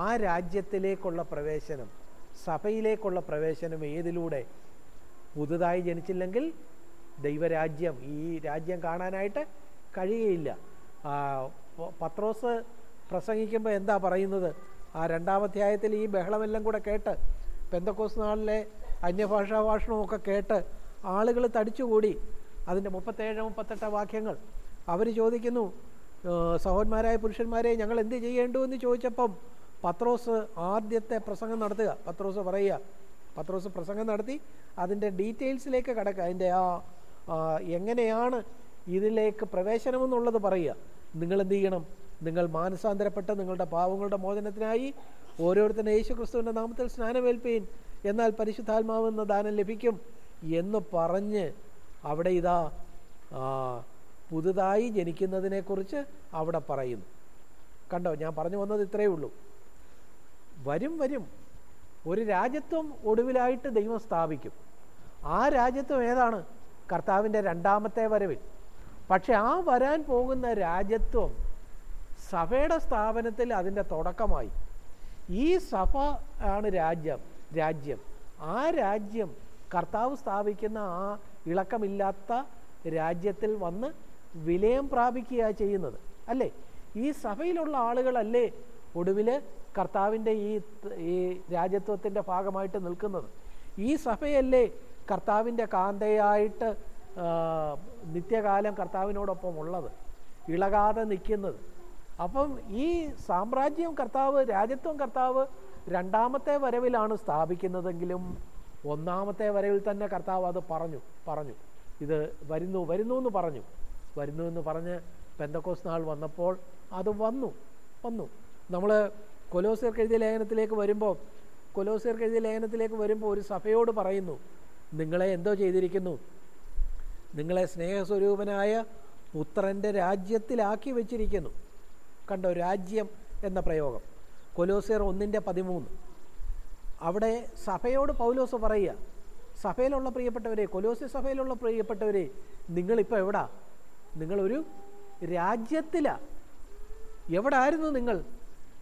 ആ രാജ്യത്തിലേക്കുള്ള പ്രവേശനം സഭയിലേക്കുള്ള പ്രവേശനം ഏതിലൂടെ? പുതുതായി ജനിച്ചില്ലെങ്കിൽ ദൈവരാജ്യം ഈ രാജ്യം കാണാനായിട്ട് കഴിയുകയില്ല. പത്രോസ് പ്രസംഗിക്കുമ്പോൾ എന്താ പറയുന്നത്? ആ രണ്ടാമധ്യായത്തിൽ ഈ ബഹളമെല്ലാം കൂടെ കേട്ട് പെന്തക്കോസ് നാളിലെ അന്യഭാഷാ ഭാഷണമൊക്കെ കേട്ട് ആളുകൾ തടിച്ചുകൂടി. അതിന്റെ മുപ്പത്തേഴ് മുപ്പത്തെട്ട് വാക്യങ്ങൾ. അവർ ചോദിക്കുന്നു സഹോന്മാരായ പുരുഷന്മാരെ ഞങ്ങൾ എന്ത് ചെയ്യേണ്ടു? എന്ന് ചോദിച്ചപ്പം പത്രോസ് ആദ്യത്തെ പ്രസംഗം നടത്തുക. പത്രോസ് പറയുക പത്രോസ് പ്രസംഗം നടത്തി അതിന്റെ ഡീറ്റെയിൽസിലേക്ക് കടക്കുക. അതിന്റെ ആ എങ്ങനെയാണ് ഇതിലേക്ക് പ്രവേശനമെന്നുള്ളത് പറയുക. നിങ്ങളെന്ത് ചെയ്യണം? നിങ്ങൾ മാനസാന്തരപ്പെട്ട് നിങ്ങളുടെ പാവങ്ങളുടെ മോചനത്തിനായി ഓരോരുത്തരും യേശു ക്രിസ്തുവിന്റെ നാമത്തിൽ സ്നാനമേൽപ്പീൻ. എന്നാൽ പരിശുദ്ധാത്മാവെന്ന ദാനം ലഭിക്കും എന്ന് പറഞ്ഞ് അവിടെ ഇതാ പുതുതായി ജനിക്കുന്നതിനെക്കുറിച്ച് അവിടെ പറയുന്നു. കണ്ടോ ഞാൻ പറഞ്ഞു വന്നത് ഇത്രയേ ഉള്ളൂ. വരും വരും. ഒരു രാജ്യത്വം ഒടുവിലായിട്ട് ദൈവം സ്ഥാപിക്കും. ആ രാജ്യത്വം ഏതാണ്? കർത്താവിന്റെ രണ്ടാമത്തെ വരവിൽ. പക്ഷെ ആ വരാൻ പോകുന്ന രാജ്യത്വം സഭയുടെ സ്ഥാപനത്തിൽ അതിന്റെ തുടക്കമായി. ഈ സഭ ആണ് രാജ്യം രാജ്യം. ആ രാജ്യം കർത്താവ് സ്ഥാപിക്കുന്ന ആ ഇളക്കമില്ലാത്ത രാജ്യത്തിൽ വന്ന് വിലയം പ്രാപിക്കുക ചെയ്യുന്നത്. അല്ലേ? ഈ സഭയിലുള്ള ആളുകളല്ലേ ഒടുവിൽ കർത്താവിന്റെ ഈ ഈ രാജ്യത്വത്തിന്റെ ഭാഗമായിട്ട് നിൽക്കുന്നത്? ഈ സഭയല്ലേ കർത്താവിന്റെ കാന്തയായിട്ട് നിത്യകാലം കർത്താവിനോടൊപ്പം ഉള്ളത് ഇളകാതെ നിൽക്കുന്നത്? അപ്പം ഈ സാമ്രാജ്യം കർത്താവ് രാജ്യത്വം കർത്താവ് രണ്ടാമത്തെ വരവിലാണ് സ്ഥാപിക്കുന്നതെങ്കിലും ഒന്നാമത്തെ വരവിൽ തന്നെ കർത്താവ് അത് പറഞ്ഞു പറഞ്ഞു. ഇത് വരുന്നു വരുന്നു എന്ന് പറഞ്ഞു. വരുന്നു എന്ന് പറഞ്ഞ് പെന്തക്കോസ് നാൾ വന്നപ്പോൾ അത് വന്നു വന്നു. നമ്മൾ കൊലോസിയർക്ക് എഴുതിയ ലേഖനത്തിലേക്ക് വരുമ്പോൾ കൊലോസിയർക്ക് എഴുതിയ ലേഖനത്തിലേക്ക് വരുമ്പോൾ ഒരു സഭയോട് പറയുന്നു നിങ്ങളെ എന്തോ ചെയ്തിരിക്കുന്നു? നിങ്ങളെ സ്നേഹസ്വരൂപനായ പുത്രന്റെ രാജ്യത്തിലാക്കി വെച്ചിരിക്കുന്നു. കണ്ടോ രാജ്യം എന്ന പ്രയോഗം. കൊലോസിയർ ഒന്നിന്റെ പതിമൂന്ന്. അവിടെ സഭയോട് പൗലോസ് പറയുക സഭയിലുള്ള പ്രിയപ്പെട്ടവരെ കൊലോസി സഭയിലുള്ള പ്രിയപ്പെട്ടവരെ നിങ്ങളിപ്പോൾ എവിടാ? നിങ്ങളൊരു രാജ്യത്തിലാ. എവിടെ ആയിരുന്നു നിങ്ങൾ?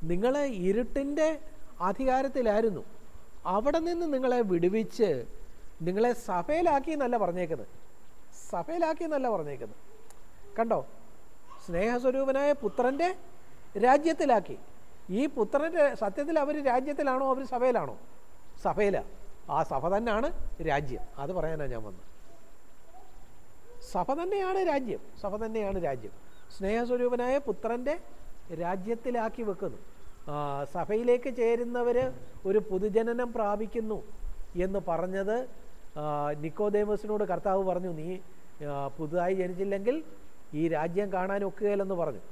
നിങ്ങൾ ഇരുട്ടിന്റെ അധികാരത്തിലായിരുന്നു. അവിടെ നിന്ന് നിങ്ങളെ വിടുവിച്ച് നിങ്ങളെ സഭയിലാക്കി എന്നല്ല പറഞ്ഞേക്കുന്നത്. സഭയിലാക്കി എന്നല്ല പറഞ്ഞേക്കുന്നത്. കണ്ടോ? സ്നേഹസ്വരൂപനായ പുത്രന്റെ രാജ്യത്തിലാക്കി. ഈ പുത്രന്റെ സത്യത്തിൽ അവർ രാജ്യത്തിലാണോ? അവർ സഭയിലാണോ? സഭയിലാണ് ആ സഭ തന്നെയാണ് രാജ്യം. അത് പറയാനാണ് ഞാൻ വന്നത്. സഭ തന്നെയാണ് രാജ്യം. സഭ തന്നെയാണ് രാജ്യം. സ്നേഹസ്വരൂപനായ പുത്രന്റെ രാജ്യത്തിലാക്കി വെക്കുന്നു. സഭയിലേക്ക് ചേരുന്നവർ ഒരു പൊതുജനനം പ്രാപിക്കുന്നു എന്ന് പറഞ്ഞത് നിക്കോദേമസിനോട് കർത്താവ് പറഞ്ഞു നീ പുതുതായി ജനിച്ചില്ലെങ്കിൽ ഈ രാജ്യം കാണാൻ ഒക്കുകയില്ലെന്ന് പറഞ്ഞു.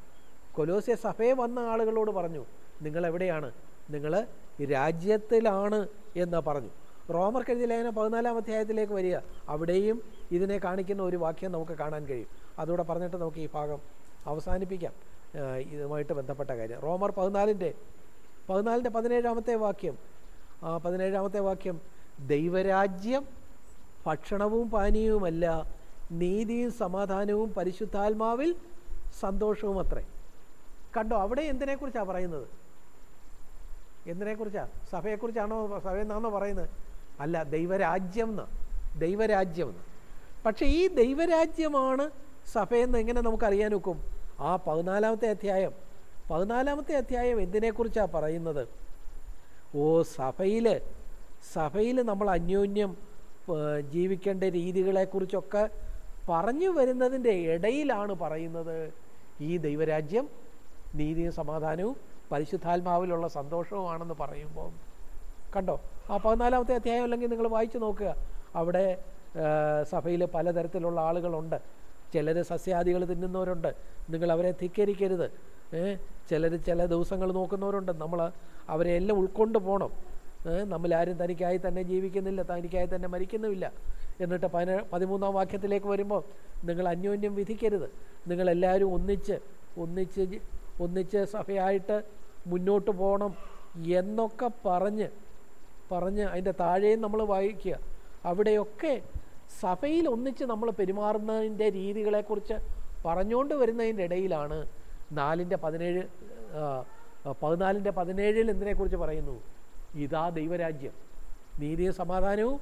കൊലോസ്യ സഭയെ വന്ന ആളുകളോട് പറഞ്ഞു നിങ്ങൾ എവിടെയാണ് നിങ്ങൾ രാജ്യത്തിലാണ് എന്ന് പറഞ്ഞു. റോമർ എഴുതിയ ലേഖനം പതിനാലാം അധ്യായത്തിലേക്ക് വരിക. അവിടെയും ഇതിനെ കാണിക്കുന്ന ഒരു വാക്യം നമുക്ക് കാണാൻ കഴിയും. അതുകൂടെ പറഞ്ഞിട്ട് നമുക്ക് ഈ ഭാഗം അവസാനിപ്പിക്കാം. ഇതുമായിട്ട് ബന്ധപ്പെട്ട കാര്യം. റോമർ പതിനാലിന്റെ പതിനാലിന്റെ പതിനേഴാമത്തെ വാക്യം. പതിനേഴാമത്തെ വാക്യം ദൈവരാജ്യം ഭക്ഷണവും പാനീയവുമല്ല നീതിയും സമാധാനവും പരിശുദ്ധാത്മാവിൽ സന്തോഷവും അത്രേ കണ്ടോ? അവിടെ എന്തിനെക്കുറിച്ചാണ് പറയുന്നത്? എന്തിനെക്കുറിച്ചാണ് സഭയെക്കുറിച്ചാണോ സഭയെന്നാണോ പറയുന്നത്? അല്ല ദൈവരാജ്യം എന്ന് ദൈവരാജ്യം എന്ന് പക്ഷേ ഈ ദൈവരാജ്യമാണ് സഭയെന്ന് എങ്ങനെ നമുക്കറിയാൻ ഒക്കും ആ പതിനാലാമത്തെ അധ്യായം. പതിനാലാമത്തെ അധ്യായം എന്തിനെക്കുറിച്ചാണ് പറയുന്നത്? ഓ സഭയിൽ സഭയിൽ നമ്മൾ അന്യോന്യം ജീവിക്കേണ്ട രീതികളെക്കുറിച്ചൊക്കെ പറഞ്ഞു വരുന്നതിന്റെ ഇടയിലാണ് പറയുന്നത് ഈ ദൈവരാജ്യം നീതിയും സമാധാനവും പരിശുദ്ധാത്മാവിലുള്ള സന്തോഷവുമാണെന്ന് പറയുമ്പോൾ കണ്ടോ? ആ പതിനാലാമത്തെ അധ്യായം അല്ലെങ്കിൽ നിങ്ങൾ വായിച്ചു നോക്കുക. അവിടെ സഭയിൽ പലതരത്തിലുള്ള ആളുകളുണ്ട്. ചിലർ സസ്യാദികൾ തിന്നുന്നവരുണ്ട്. നിങ്ങൾ അവരെ ധിക്കരിക്കരുത്. ചിലർ ചില ദിവസങ്ങൾ നോക്കുന്നവരുണ്ട്. നമ്മൾ അവരെ എല്ലാം ഉൾക്കൊണ്ട് പോകണം നമ്മളാരും തനിക്കായി തന്നെ ജീവിക്കുന്നില്ല തനിക്കായി തന്നെ മരിക്കുന്നുമില്ല. എന്നിട്ട് പതിന പതിമൂന്നാം വാക്യത്തിലേക്ക് വരുമ്പോൾ നിങ്ങൾ അന്യോന്യം വിധിക്കരുത്. നിങ്ങളെല്ലാവരും ഒന്നിച്ച് ഒന്നിച്ച് ഒന്നിച്ച് സഭയായിട്ട് മുന്നോട്ട് പോകണം എന്നൊക്കെ പറഞ്ഞ് പറഞ്ഞ് അതിന്റെ താഴെയും നമ്മൾ വായിക്കുക. അവിടെയൊക്കെ സഭയിൽ ഒന്നിച്ച് നമ്മൾ പെരുമാറുന്നതിന്റെ രീതികളെക്കുറിച്ച് പറഞ്ഞുകൊണ്ട് വരുന്നതിന്റെ ഇടയിലാണ് നാലിന്റെ പതിനേഴ് പതിനാലിന്റെ പതിനേഴിൽ എന്തിനെക്കുറിച്ച് പറയുന്നു. ഇതാ ദൈവരാജ്യം. നീതിയും സമാധാനവും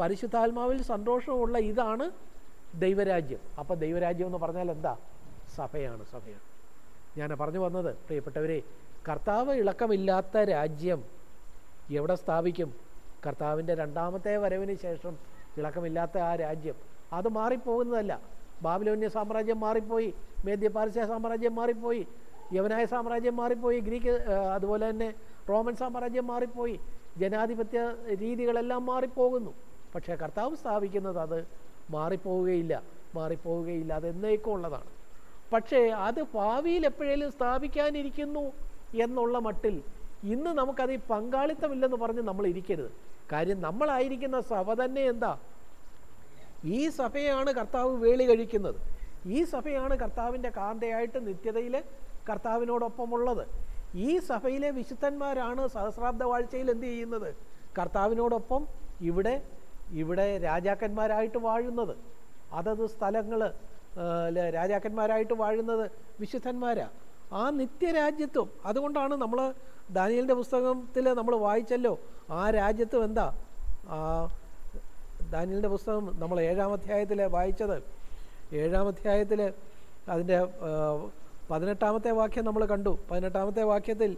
പരിശുദ്ധാത്മാവിൽ സന്തോഷവുമുള്ള ഇതാണ് ദൈവരാജ്യം. അപ്പോൾ ദൈവരാജ്യം എന്ന് പറഞ്ഞാൽ എന്താ? സഭയാണ് സഭയാണ്. ഞാൻ പറഞ്ഞു വന്നത്. പ്രിയപ്പെട്ടവരെ കർത്താവ് ഇളക്കമില്ലാത്ത രാജ്യം എവിടെ സ്ഥാപിക്കും? കർത്താവിന്റെ രണ്ടാമത്തെ വരവിന് ശേഷം ഇളക്കമില്ലാത്ത ആ രാജ്യം. അത് മാറിപ്പോകുന്നതല്ല. ബാബിലോന്യ സാമ്രാജ്യം മാറിപ്പോയി മേദ്യപാർശ്യ സാമ്രാജ്യം മാറിപ്പോയി യവനായ സാമ്രാജ്യം മാറിപ്പോയി ഗ്രീക്ക് അതുപോലെ തന്നെ റോമൻ സാമ്രാജ്യം മാറിപ്പോയി ജനാധിപത്യ രീതികളെല്ലാം മാറിപ്പോകുന്നു. പക്ഷേ കർത്താവ് സ്ഥാപിക്കുന്നത് അത് മാറിപ്പോവുകയില്ല. മാറിപ്പോവുകയില്ല. അത് എന്നേക്കും പക്ഷേ അത് ഭാവിയിൽ എപ്പോഴേലും സ്ഥാപിക്കാനിരിക്കുന്നു എന്നുള്ള മട്ടിൽ ഇന്ന് നമുക്കത് ഈ പങ്കാളിത്തമില്ലെന്ന് പറഞ്ഞ് നമ്മൾ ഇരിക്കരുത്. കാര്യം നമ്മളായിരിക്കുന്ന സഭ തന്നെ എന്താ? ഈ സഭയാണ് കർത്താവ് വേളി കഴിക്കുന്നത്. ഈ സഭയാണ് കർത്താവിന്റെ കാന്തയായിട്ട് നിത്യതയിൽ കർത്താവിനോടൊപ്പമുള്ളത്. ഈ സഭയിലെ വിശുദ്ധന്മാരാണ് സഹസ്രാബ്ദ വാഴ്ചയിൽ എന്ത് ചെയ്യുന്നത്? കർത്താവിനോടൊപ്പം ഇവിടെ ഇവിടെ രാജാക്കന്മാരായിട്ട് വാഴുന്നത്. അതത് സ്ഥലങ്ങൾ രാജാക്കന്മാരായിട്ട് വാഴുന്നത് വിശുദ്ധന്മാരാണ് ആ നിത്യരാജ്യത്വം അതുകൊണ്ടാണ് നമ്മൾ ദാനിയലിന്റെ പുസ്തകത്തിൽ നമ്മൾ വായിച്ചല്ലോ ആ രാജ്യത്വം എന്താ? ദാനിയലിന്റെ പുസ്തകം നമ്മൾ ഏഴാം അധ്യായത്തിൽ വായിച്ചത്. ഏഴാം അധ്യായത്തിൽ അതിന്റെ പതിനെട്ടാമത്തെ വാക്യം നമ്മൾ കണ്ടു. പതിനെട്ടാമത്തെ വാക്യത്തിൽ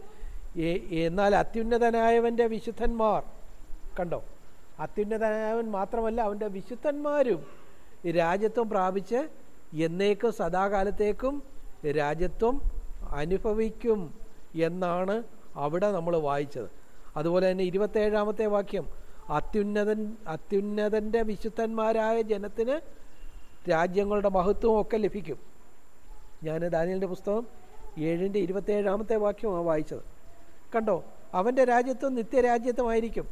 എന്നാൽ അത്യുന്നതനായവന്റെ വിശുദ്ധന്മാർ കണ്ടോ? അത്യുന്നതനായവൻ മാത്രമല്ല അവന്റെ വിശുദ്ധന്മാരും രാജ്യത്വം പ്രാപിച്ച് എന്നേക്കും സദാകാലത്തേക്കും രാജ്യത്വം അനുഭവിക്കും എന്നാണ് അവിടെ നമ്മൾ വായിച്ചത്. അതുപോലെ തന്നെ ഇരുപത്തേഴാമത്തെ വാക്യം അത്യുന്നതൻ അത്യുന്നതന്റെ വിശുദ്ധന്മാരായ ജനത്തിന് രാജ്യങ്ങളുടെ മഹത്വം ഒക്കെ ലഭിക്കും. ഞാൻ ദാനിയലിന്റെ പുസ്തകം ഏഴിന്റെ ഇരുപത്തേഴാമത്തെ വാക്യമാണ് വായിച്ചത്. കണ്ടോ അവന്റെ രാജ്യത്വം നിത്യരാജ്യത്വമായിരിക്കും.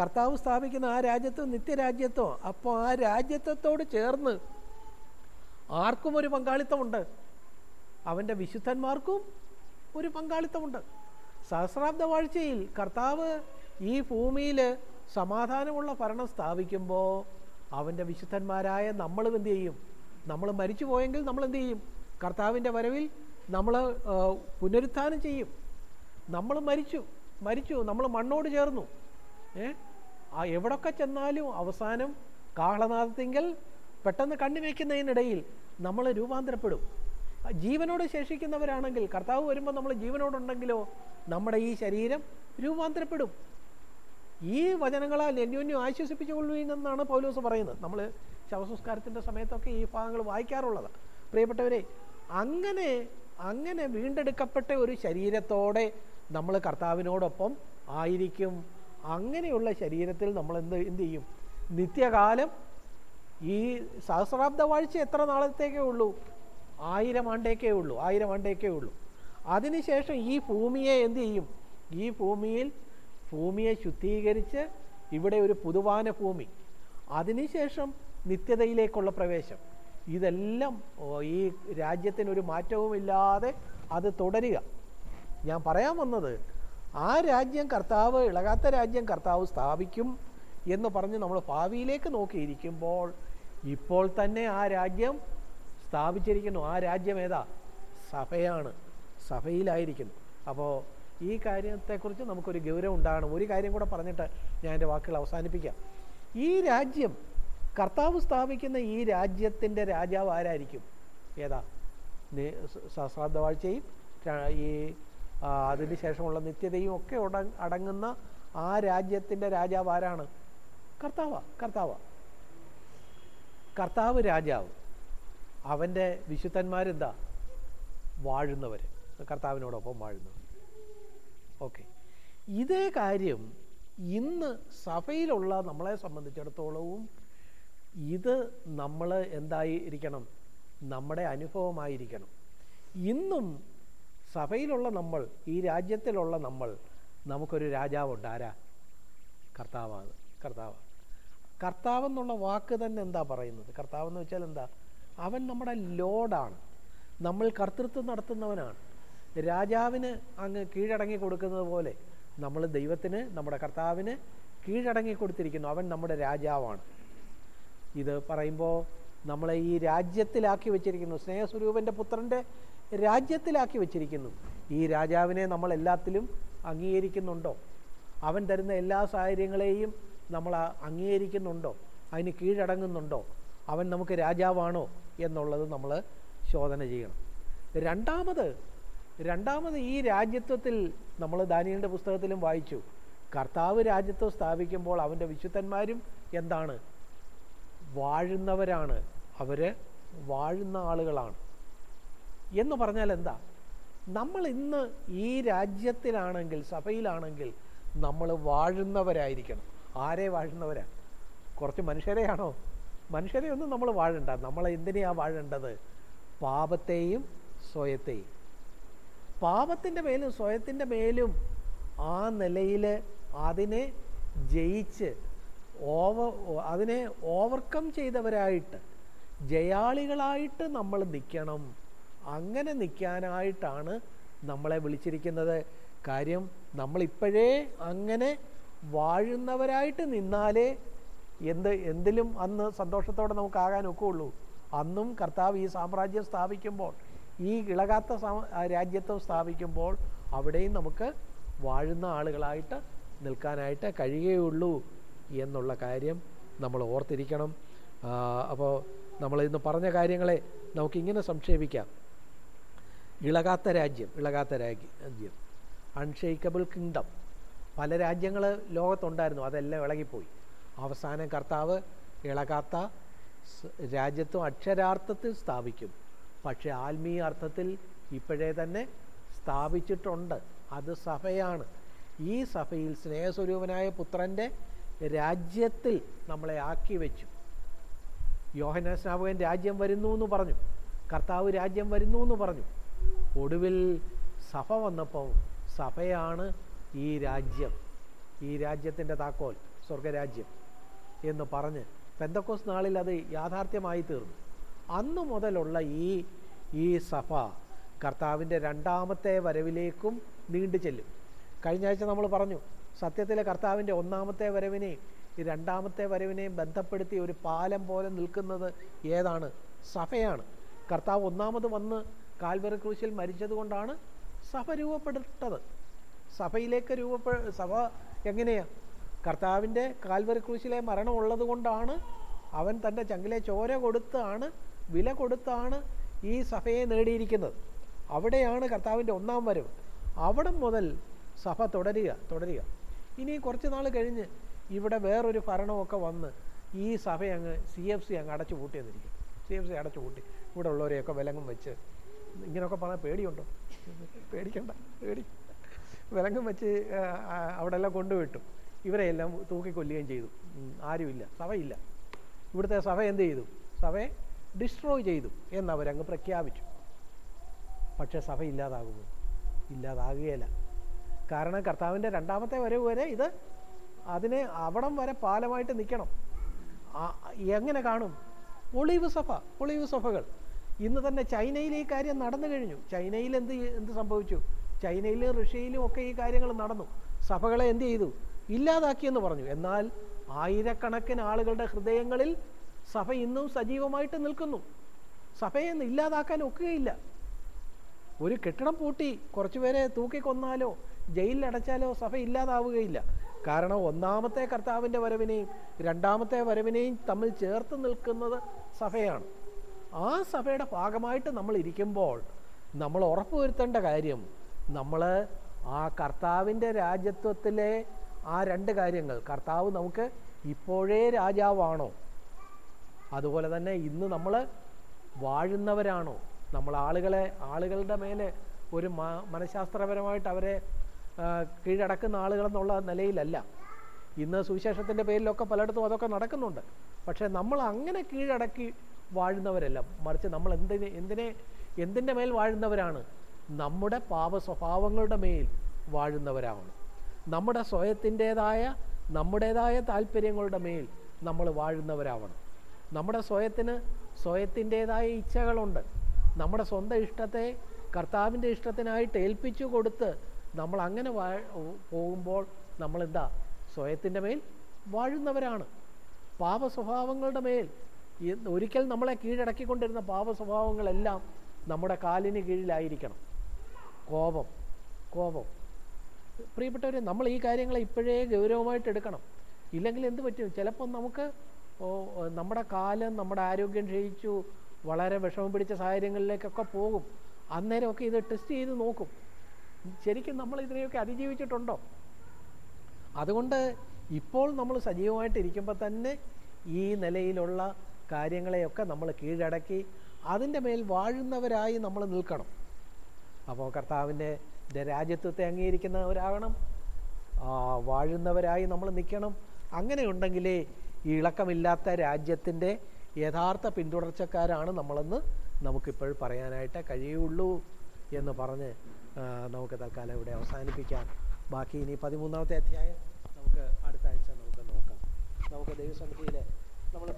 കർത്താവ് സ്ഥാപിക്കുന്ന ആ രാജ്യത്വം നിത്യരാജ്യത്വം. അപ്പോൾ ആ രാജ്യത്വത്തോട് ചേർന്ന് ആർക്കും ഒരു പങ്കാളിത്തമുണ്ട്. അവന്റെ വിശുദ്ധന്മാർക്കും ഒരു പങ്കാളിത്തമുണ്ട്. സഹസ്രാബ്ദ വാഴ്ചയിൽ കർത്താവ് ഈ ഭൂമിയിൽ സമാധാനമുള്ള ഭരണം സ്ഥാപിക്കുമ്പോൾ അവന്റെ വിശുദ്ധന്മാരായ നമ്മളും എന്ത് ചെയ്യും? നമ്മൾ മരിച്ചു പോയെങ്കിൽ നമ്മൾ എന്തു ചെയ്യും? കർത്താവിന്റെ വരവിൽ നമ്മൾ പുനരുത്ഥാനം ചെയ്യും. നമ്മൾ മരിച്ചു മരിച്ചു നമ്മൾ മണ്ണോട് ചേർന്നു. ഏ? എവിടൊക്കെ ചെന്നാലും അവസാനം കാഹളനാദത്തിങ്കൽ പെട്ടെന്ന് കണ്ണുവയ്ക്കുന്നതിനിടയിൽ നമ്മൾ രൂപാന്തരപ്പെടും. ജീവനോട് ശേഷിക്കുന്നവരാണെങ്കിൽ കർത്താവ് വരുമ്പോൾ നമ്മൾ ജീവനോടുണ്ടെങ്കിലോ നമ്മുടെ ഈ ശരീരം രൂപാന്തരപ്പെടും. ഈ വചനങ്ങളാൽ അന്യോന്യം ആശ്വസിപ്പിച്ചുകൊള്ളുവീനെന്നാണ് പൗലോസ് പറയുന്നത്. നമ്മൾ ശവസംസ്കാരത്തിന്റെ സമയത്തൊക്കെ ഈ ഭാഗങ്ങൾ വായിക്കാറുള്ളത്. പ്രിയപ്പെട്ടവരെ അങ്ങനെ അങ്ങനെ വീണ്ടെടുക്കപ്പെട്ട ഒരു ശരീരത്തോടെ നമ്മൾ കർത്താവിനോടൊപ്പം ആയിരിക്കും. അങ്ങനെയുള്ള ശരീരത്തിൽ നമ്മൾ എന്ത് എന്ത് ചെയ്യും? നിത്യകാലം ഈ സഹസ്രാബ്ദ വാഴ്ച എത്ര നാളത്തേക്കേ ഉള്ളൂ? ആയിരം ആണ്ടേക്കേ ഉള്ളൂ ആയിരം ആണ്ടേക്കേ ഉള്ളൂ. അതിനുശേഷം ഈ ഭൂമിയെ എന്ത് ചെയ്യും? ഈ ഭൂമിയിൽ ഭൂമിയെ ശുദ്ധീകരിച്ച് ഇവിടെ ഒരു പുതുവാന ഭൂമി അതിനുശേഷം നിത്യതയിലേക്കുള്ള പ്രവേശം. ഇതെല്ലാം ഈ രാജ്യത്തിനൊരു മാറ്റവുമില്ലാതെ അത് തുടരുക. ഞാൻ പറയാൻ വന്നത് ആ രാജ്യം കർത്താവ് ഇളകാത്ത രാജ്യം കർത്താവ് സ്ഥാപിക്കും എന്ന് പറഞ്ഞ് നമ്മൾ ഭാവിയിലേക്ക് നോക്കിയിരിക്കുമ്പോൾ ഇപ്പോൾ തന്നെ ആ രാജ്യം സ്ഥാപിച്ചിരിക്കുന്നു. ആ രാജ്യം ഏതാ? സഭയാണ്. സഭയിലായിരിക്കുന്നു. അപ്പോൾ ഈ കാര്യത്തെക്കുറിച്ച് നമുക്കൊരു ഗൗരവം ഉണ്ടാകണം. ഒരു കാര്യം കൂടെ പറഞ്ഞിട്ട് ഞാൻ എന്റെ വാക്കുകൾ അവസാനിപ്പിക്കാം. ഈ രാജ്യം കർത്താവ് സ്ഥാപിക്കുന്ന ഈ രാജ്യത്തിന്റെ രാജാവ് ആരായിരിക്കും? ഏതാ? സഹസ്രാബ്ദവാഴ്ചയും ഈ അതിന് ശേഷമുള്ള നിത്യതയും ഒക്കെ അടങ്ങുന്ന ആ രാജ്യത്തിന്റെ രാജാവ് ആരാണ്? കർത്താവ കർത്താവ. കർത്താവ് രാജാവ്. അവന്റെ വിശുദ്ധന്മാരെന്താ? വാഴുന്നവർ കർത്താവിനോടൊപ്പം വാഴുന്നവർ ഓക്കെ. ഇതേ കാര്യം ഇന്ന് സഭയിലുള്ള നമ്മളെ സംബന്ധിച്ചിടത്തോളവും ഇത് നമ്മൾ എന്തായിരിക്കണം നമ്മുടെ അനുഭവമായിരിക്കണം. ഇന്നും സഭയിലുള്ള നമ്മൾ ഈ രാജ്യത്തിലുള്ള നമ്മൾ നമുക്കൊരു രാജാവുണ്ട്. ആരാ? കർത്താവാണ്. കർത്താവ് കർത്താവ് എന്നുള്ള വാക്ക് തന്നെ എന്താ പറയുന്നത്? കർത്താവ് എന്ന് വെച്ചാൽ എന്താ? അവൻ നമ്മുടെ ലോഡാണ്. നമ്മൾ കർത്തൃത്വം നടത്തുന്നവനാണ്. രാജാവിന് അങ്ങ് കീഴടങ്ങി കൊടുക്കുന്നത് പോലെ നമ്മൾ ദൈവത്തിന് നമ്മുടെ കർത്താവിന് കീഴടങ്ങി കൊടുത്തിരിക്കുന്നു. അവൻ നമ്മുടെ രാജാവാണ്. ഇത് പറയുമ്പോൾ നമ്മളെ ഈ രാജ്യത്തിലാക്കി വെച്ചിരിക്കുന്നു. സ്നേഹസ്വരൂപന്റെ പുത്രന്റെ രാജ്യത്തിലാക്കി വെച്ചിരിക്കുന്നു. ഈ രാജാവിനെ നമ്മൾ എല്ലാത്തിലും അംഗീകരിക്കുന്നുണ്ടോ? അവൻ തരുന്ന എല്ലാ സാഹചര്യങ്ങളെയും നമ്മൾ അംഗീകരിക്കുന്നുണ്ടോ? അതിന് കീഴടങ്ങുന്നുണ്ടോ? അവൻ നമുക്ക് രാജാവാണോ എന്നുള്ളത് നമ്മൾ ശോധന ചെയ്യണം. രണ്ടാമത് രണ്ടാമത് ഈ രാജ്യത്വത്തിൽ നമ്മൾ ദാനിയലിന്റെ പുസ്തകത്തിലും വായിച്ചു. കർത്താവ് രാജ്യത്വം സ്ഥാപിക്കുമ്പോൾ അവന്റെ വിശുദ്ധന്മാരും എന്താണ്? വാഴുന്നവരാണ്. അവർ വാഴുന്ന ആളുകളാണ്. എന്ന് പറഞ്ഞാൽ എന്താ? നമ്മൾ ഇന്ന് ഈ രാജ്യത്തിലാണെങ്കിൽ സഭയിലാണെങ്കിൽ നമ്മൾ വാഴുന്നവരായിരിക്കണം. ആരെ വാഴുന്നവരാ? കുറച്ച് മനുഷ്യരെയാണോ? മനുഷ്യരെ ഒന്നും നമ്മൾ വാഴണ്ട. നമ്മൾ എന്തിനെയാ വാഴേണ്ടത്? പാപത്തെയും സ്വയത്തെയും. പാപത്തിന്റെ മേലും സ്വയത്തിന്റെ മേലും ആ നിലയിൽ അതിനെ ജയിച്ച് ഓവർ അതിനെ ഓവർകം ചെയ്തവരായിട്ട് ജയാളികളായിട്ട് നമ്മൾ നിൽക്കണം അങ്ങനെ നിൽക്കാനായിട്ടാണ് നമ്മളെ വിളിച്ചിരിക്കുന്നത്. കാര്യം നമ്മളിപ്പോഴേ അങ്ങനെ വാഴുന്നവരായിട്ട് നിന്നാലേ എന്ത് എന്തിലും അന്ന് സന്തോഷത്തോടെ നമുക്കാകാൻ ഒക്കുള്ളൂ അന്നും കർത്താവ് ഈ സാമ്രാജ്യം സ്ഥാപിക്കുമ്പോൾ ഈ ഇളകാത്ത രാജ്യത്വം സ്ഥാപിക്കുമ്പോൾ അവിടെയും നമുക്ക് വാഴുന്ന ആളുകളായിട്ട് നിൽക്കാനായിട്ട് കഴിയുകയുള്ളൂ എന്നുള്ള കാര്യം നമ്മൾ ഓർത്തിരിക്കണം. അപ്പോൾ നമ്മൾ ഇന്ന് പറഞ്ഞ കാര്യങ്ങളെ നമുക്കിങ്ങനെ സംക്ഷേപിക്കാം. ഇളകാത്ത രാജ്യം ഇളകാത്ത രാജ്യ- അൺഷെയ്ക്കബിൾ കിങ്ഡം. പല രാജ്യങ്ങൾ ലോകത്തുണ്ടായിരുന്നു. അതെല്ലാം ഇളകിപ്പോയി. അവസാനം കർത്താവ് ഇളകാത്ത രാജ്യത്വം അക്ഷരാർത്ഥത്തിൽ സ്ഥാപിക്കും. പക്ഷേ ആത്മീയ അർത്ഥത്തിൽ ഇപ്പോഴേ തന്നെ സ്ഥാപിച്ചിട്ടുണ്ട്. അത് സഭയാണ്. ഈ സഭയിൽ സ്നേഹസ്വരൂപനായ പുത്രന്റെ രാജ്യത്തിൽ നമ്മളെ ആക്കി വെച്ചു. യോഹന സ്നാപകൻ രാജ്യം വരുന്നു എന്ന് പറഞ്ഞു. കർത്താവ് രാജ്യം വരുന്നു എന്ന് പറഞ്ഞു. ഒടുവിൽ സഭ വന്നപ്പോൾ സഭയാണ് ഈ രാജ്യം ഈ രാജ്യത്തിന്റെ താക്കോൽ സ്വർഗരാജ്യം എന്ന് പറഞ്ഞ് പെന്തക്കോസ് നാളിൽ അത് യാഥാർത്ഥ്യമായി തീർന്നു. അന്നു മുതലുള്ള ഈ ഈ സഭ കർത്താവിന്റെ രണ്ടാമത്തെ വരവിലേക്കും നീണ്ടു ചെല്ലും. കഴിഞ്ഞ ആഴ്ച നമ്മൾ പറഞ്ഞു സത്യത്തിലെ കർത്താവിന്റെ ഒന്നാമത്തെ വരവിനെയും ഈ രണ്ടാമത്തെ വരവിനെയും ബന്ധപ്പെടുത്തി ഒരു പാലം പോലെ നിൽക്കുന്നത് ഏതാണ്? സഭയാണ്. കർത്താവ് ഒന്നാമത് വന്ന് കാൽവറി ക്രൂശിൽ മരിച്ചതുകൊണ്ടാണ് സഭ രൂപപ്പെടുത്തത് സഭയിലേക്ക് രൂപപ്പെ സഭ എങ്ങനെയാ? കർത്താവിന്റെ കാൽവറി ക്രൂശിലെ മരണം ഉള്ളത് കൊണ്ടാണ് അവൻ തന്റെ ചങ്കിലെ ചോര കൊടുത്താണ് വില കൊടുത്താണ് ഈ സഭയെ നേടിയിരിക്കുന്നത്. അവിടെയാണ് കർത്താവിന്റെ ഒന്നാം വരവ്. അവിടെ മുതൽ സഭ തുടരുക തുടരുക. ഇനി കുറച്ച് നാൾ കഴിഞ്ഞ് ഇവിടെ വേറൊരു ഭരണമൊക്കെ വന്ന് ഈ സഭ അങ്ങ് സി എഫ് സി അങ്ങ് അടച്ചു പൂട്ടിയെന്നിരിക്കും സി എഫ് സി അടച്ചു പൂട്ടി. ഇവിടെ ഉള്ളവരെയൊക്കെ വിലങ്ങും വെച്ച്. ഇങ്ങനെയൊക്കെ പറഞ്ഞാൽ പേടിയുണ്ടോ? പേടിക്കണ്ട പേടി. വിലങ്ങും വെച്ച് ആ, ആ, അവിടെ എല്ലാം കൊണ്ടുവിട്ടു. ഇവരെയെല്ലാം തൂക്കിക്കൊല്ലുകയും ചെയ്തു. ആരുമില്ല. സഭയില്ല. ഇവിടുത്തെ സഭ എന്ത് ചെയ്തു? സഭയെ ഡിസ്ട്രോയ് ചെയ്തു എന്നവരങ്ങ് പ്രഖ്യാപിച്ചു. പക്ഷേ സഭ ഇല്ലാതാകുമോ ഇല്ലാതാകുകയില്ല. കാരണം കർത്താവിന്റെ രണ്ടാമത്തെ വരവ് വരെ ഇത് അതിനെ അവിടം വരെ പാലമായിട്ട് നിൽക്കണം. എങ്ങനെ കാണും? ഒളിവ് സഭ ഒളിവ് സഭകൾ. ഇന്ന് തന്നെ ചൈനയിൽ ഈ കാര്യം നടന്നു കഴിഞ്ഞു. ചൈനയിൽ എന്ത് എന്ത് സംഭവിച്ചു? ചൈനയിലും റഷ്യയിലും ഒക്കെ ഈ കാര്യങ്ങൾ നടന്നു. സഭകളെ എന്ത് ചെയ്തു? ഇല്ലാതാക്കിയെന്ന് പറഞ്ഞു. എന്നാൽ ആയിരക്കണക്കിന് ആളുകളുടെ ഹൃദയങ്ങളിൽ സഭ ഇന്നും സജീവമായിട്ട് നിൽക്കുന്നു. സഭയെ ഇല്ലാതാക്കാൻ ഒക്കുകയില്ല. ഒരു കെട്ടിടം പൂട്ടി കുറച്ചുപേരെ തൂക്കിക്കൊന്നാലോ ജയിലിൽ അടച്ചാലോ സഭ ഇല്ലാതാവുകയില്ല. കാരണം ഒന്നാമത്തെ കർത്താവിന്റെ വരവിനെയും രണ്ടാമത്തെ വരവിനെയും തമ്മിൽ ചേർത്ത് നിൽക്കുന്നത് സഭയാണ്. ആ സഭയുടെ ഭാഗമായിട്ട് നമ്മൾ ഇരിക്കുമ്പോൾ നമ്മൾ ഉറപ്പുവരുത്തേണ്ട കാര്യം നമ്മൾ ആ കർത്താവിന്റെ രാജ്യത്വത്തിലെ ആ രണ്ട് കാര്യങ്ങൾ കർത്താവ് നമുക്ക് ഇപ്പോഴേ രാജാവാണോ? അതുപോലെ തന്നെ ഇന്ന് നമ്മൾ വാഴുന്നവരാണോ? നമ്മൾ ആളുകളെ ആളുകളുടെ മേലെ ഒരു മനഃശാസ്ത്രപരമായിട്ട് അവരെ കീഴടക്കുന്ന ആളുകളെന്നുള്ള നിലയിലല്ല. ഇന്ന് സുവിശേഷത്തിന്റെ പേരിലൊക്കെ പലയിടത്തും അതൊക്കെ നടക്കുന്നുണ്ട്. പക്ഷേ നമ്മൾ അങ്ങനെ കീഴടക്കി വാഴുന്നവരല്ല. മറിച്ച് നമ്മൾ എന്തിനെ എന്തിനെ എന്തിന്റെ മേൽ വാഴുന്നവരാണ്? നമ്മുടെ പാപ സ്വഭാവങ്ങളുടെ മേൽ വാഴുന്നവരാവണം. നമ്മുടെ സ്വയത്തിന്റേതായ നമ്മുടേതായ താല്പര്യങ്ങളുടെ മേൽ നമ്മൾ വാഴുന്നവരാവണം. നമ്മുടെ സ്വയത്തിന് സ്വയത്തിന്റേതായ ഇച്ഛകളുണ്ട്. നമ്മുടെ സ്വന്തം ഇഷ്ടത്തെ കർത്താവിന്റെ ഇഷ്ടത്തിനായിട്ട് ഏൽപ്പിച്ചു കൊടുത്ത് നമ്മൾ അങ്ങനെ വാ പോകുമ്പോൾ നമ്മളെന്താ? സ്വയത്തിന്റെ മേൽ വാഴുന്നവരാണ്. പാപ സ്വഭാവങ്ങളുടെ മേൽ ഒരിക്കൽ നമ്മളെ കീഴടക്കിക്കൊണ്ടിരുന്ന പാപ സ്വഭാവങ്ങളെല്ലാം നമ്മുടെ കാലിന് കീഴിലായിരിക്കണം. കോപം കോപം. പ്രിയപ്പെട്ടവർ നമ്മൾ ഈ കാര്യങ്ങളെ ഇപ്പോഴേ ഗൗരവമായിട്ട് എടുക്കണം. ഇല്ലെങ്കിൽ എന്ത് പറ്റും? ചിലപ്പം നമുക്ക് നമ്മുടെ കാലം നമ്മുടെ ആരോഗ്യം ക്ഷയിച്ചു വളരെ വിഷമം പിടിച്ച സാഹചര്യങ്ങളിലേക്കൊക്കെ പോകും. അന്നേരമൊക്കെ ഇത് ടെസ്റ്റ് ചെയ്ത് നോക്കും. ശരിക്കും നമ്മൾ ഇതിനെയൊക്കെ അതിജീവിച്ചിട്ടുണ്ടോ? അതുകൊണ്ട് ഇപ്പോൾ നമ്മൾ സജീവമായിട്ട് ഇരിക്കുമ്പോൾ തന്നെ ഈ നിലയിലുള്ള കാര്യങ്ങളെയൊക്കെ നമ്മൾ കീഴടക്കി അതിന്റെ മേൽ വാഴുന്നവരായി നമ്മൾ നിൽക്കണം. അപ്പോൾ കർത്താവിന്റെ രാജ്യത്വത്തെ അംഗീകരിക്കുന്നവരാകണം വാഴുന്നവരായി നമ്മൾ നിൽക്കണം. അങ്ങനെ ഉണ്ടെങ്കിലേ ഈ ഇളക്കമില്ലാത്ത രാജ്യത്തിന്റെ യഥാർത്ഥ പിന്തുടർച്ചക്കാരാണ് നമ്മളെന്ന് നമുക്കിപ്പോൾ പറയാനായിട്ട് കഴിയുള്ളൂ എന്ന് പറഞ്ഞ് നമുക്ക് തൽക്കാലം ഇവിടെ അവസാനിപ്പിക്കാം. ബാക്കി ഇനി പതിമൂന്നാമത്തെ അധ്യായം നമുക്ക് അടുത്ത ആഴ്ച നമുക്ക് നോക്കാം. നമുക്ക് ദൈവസമിതിയിലെ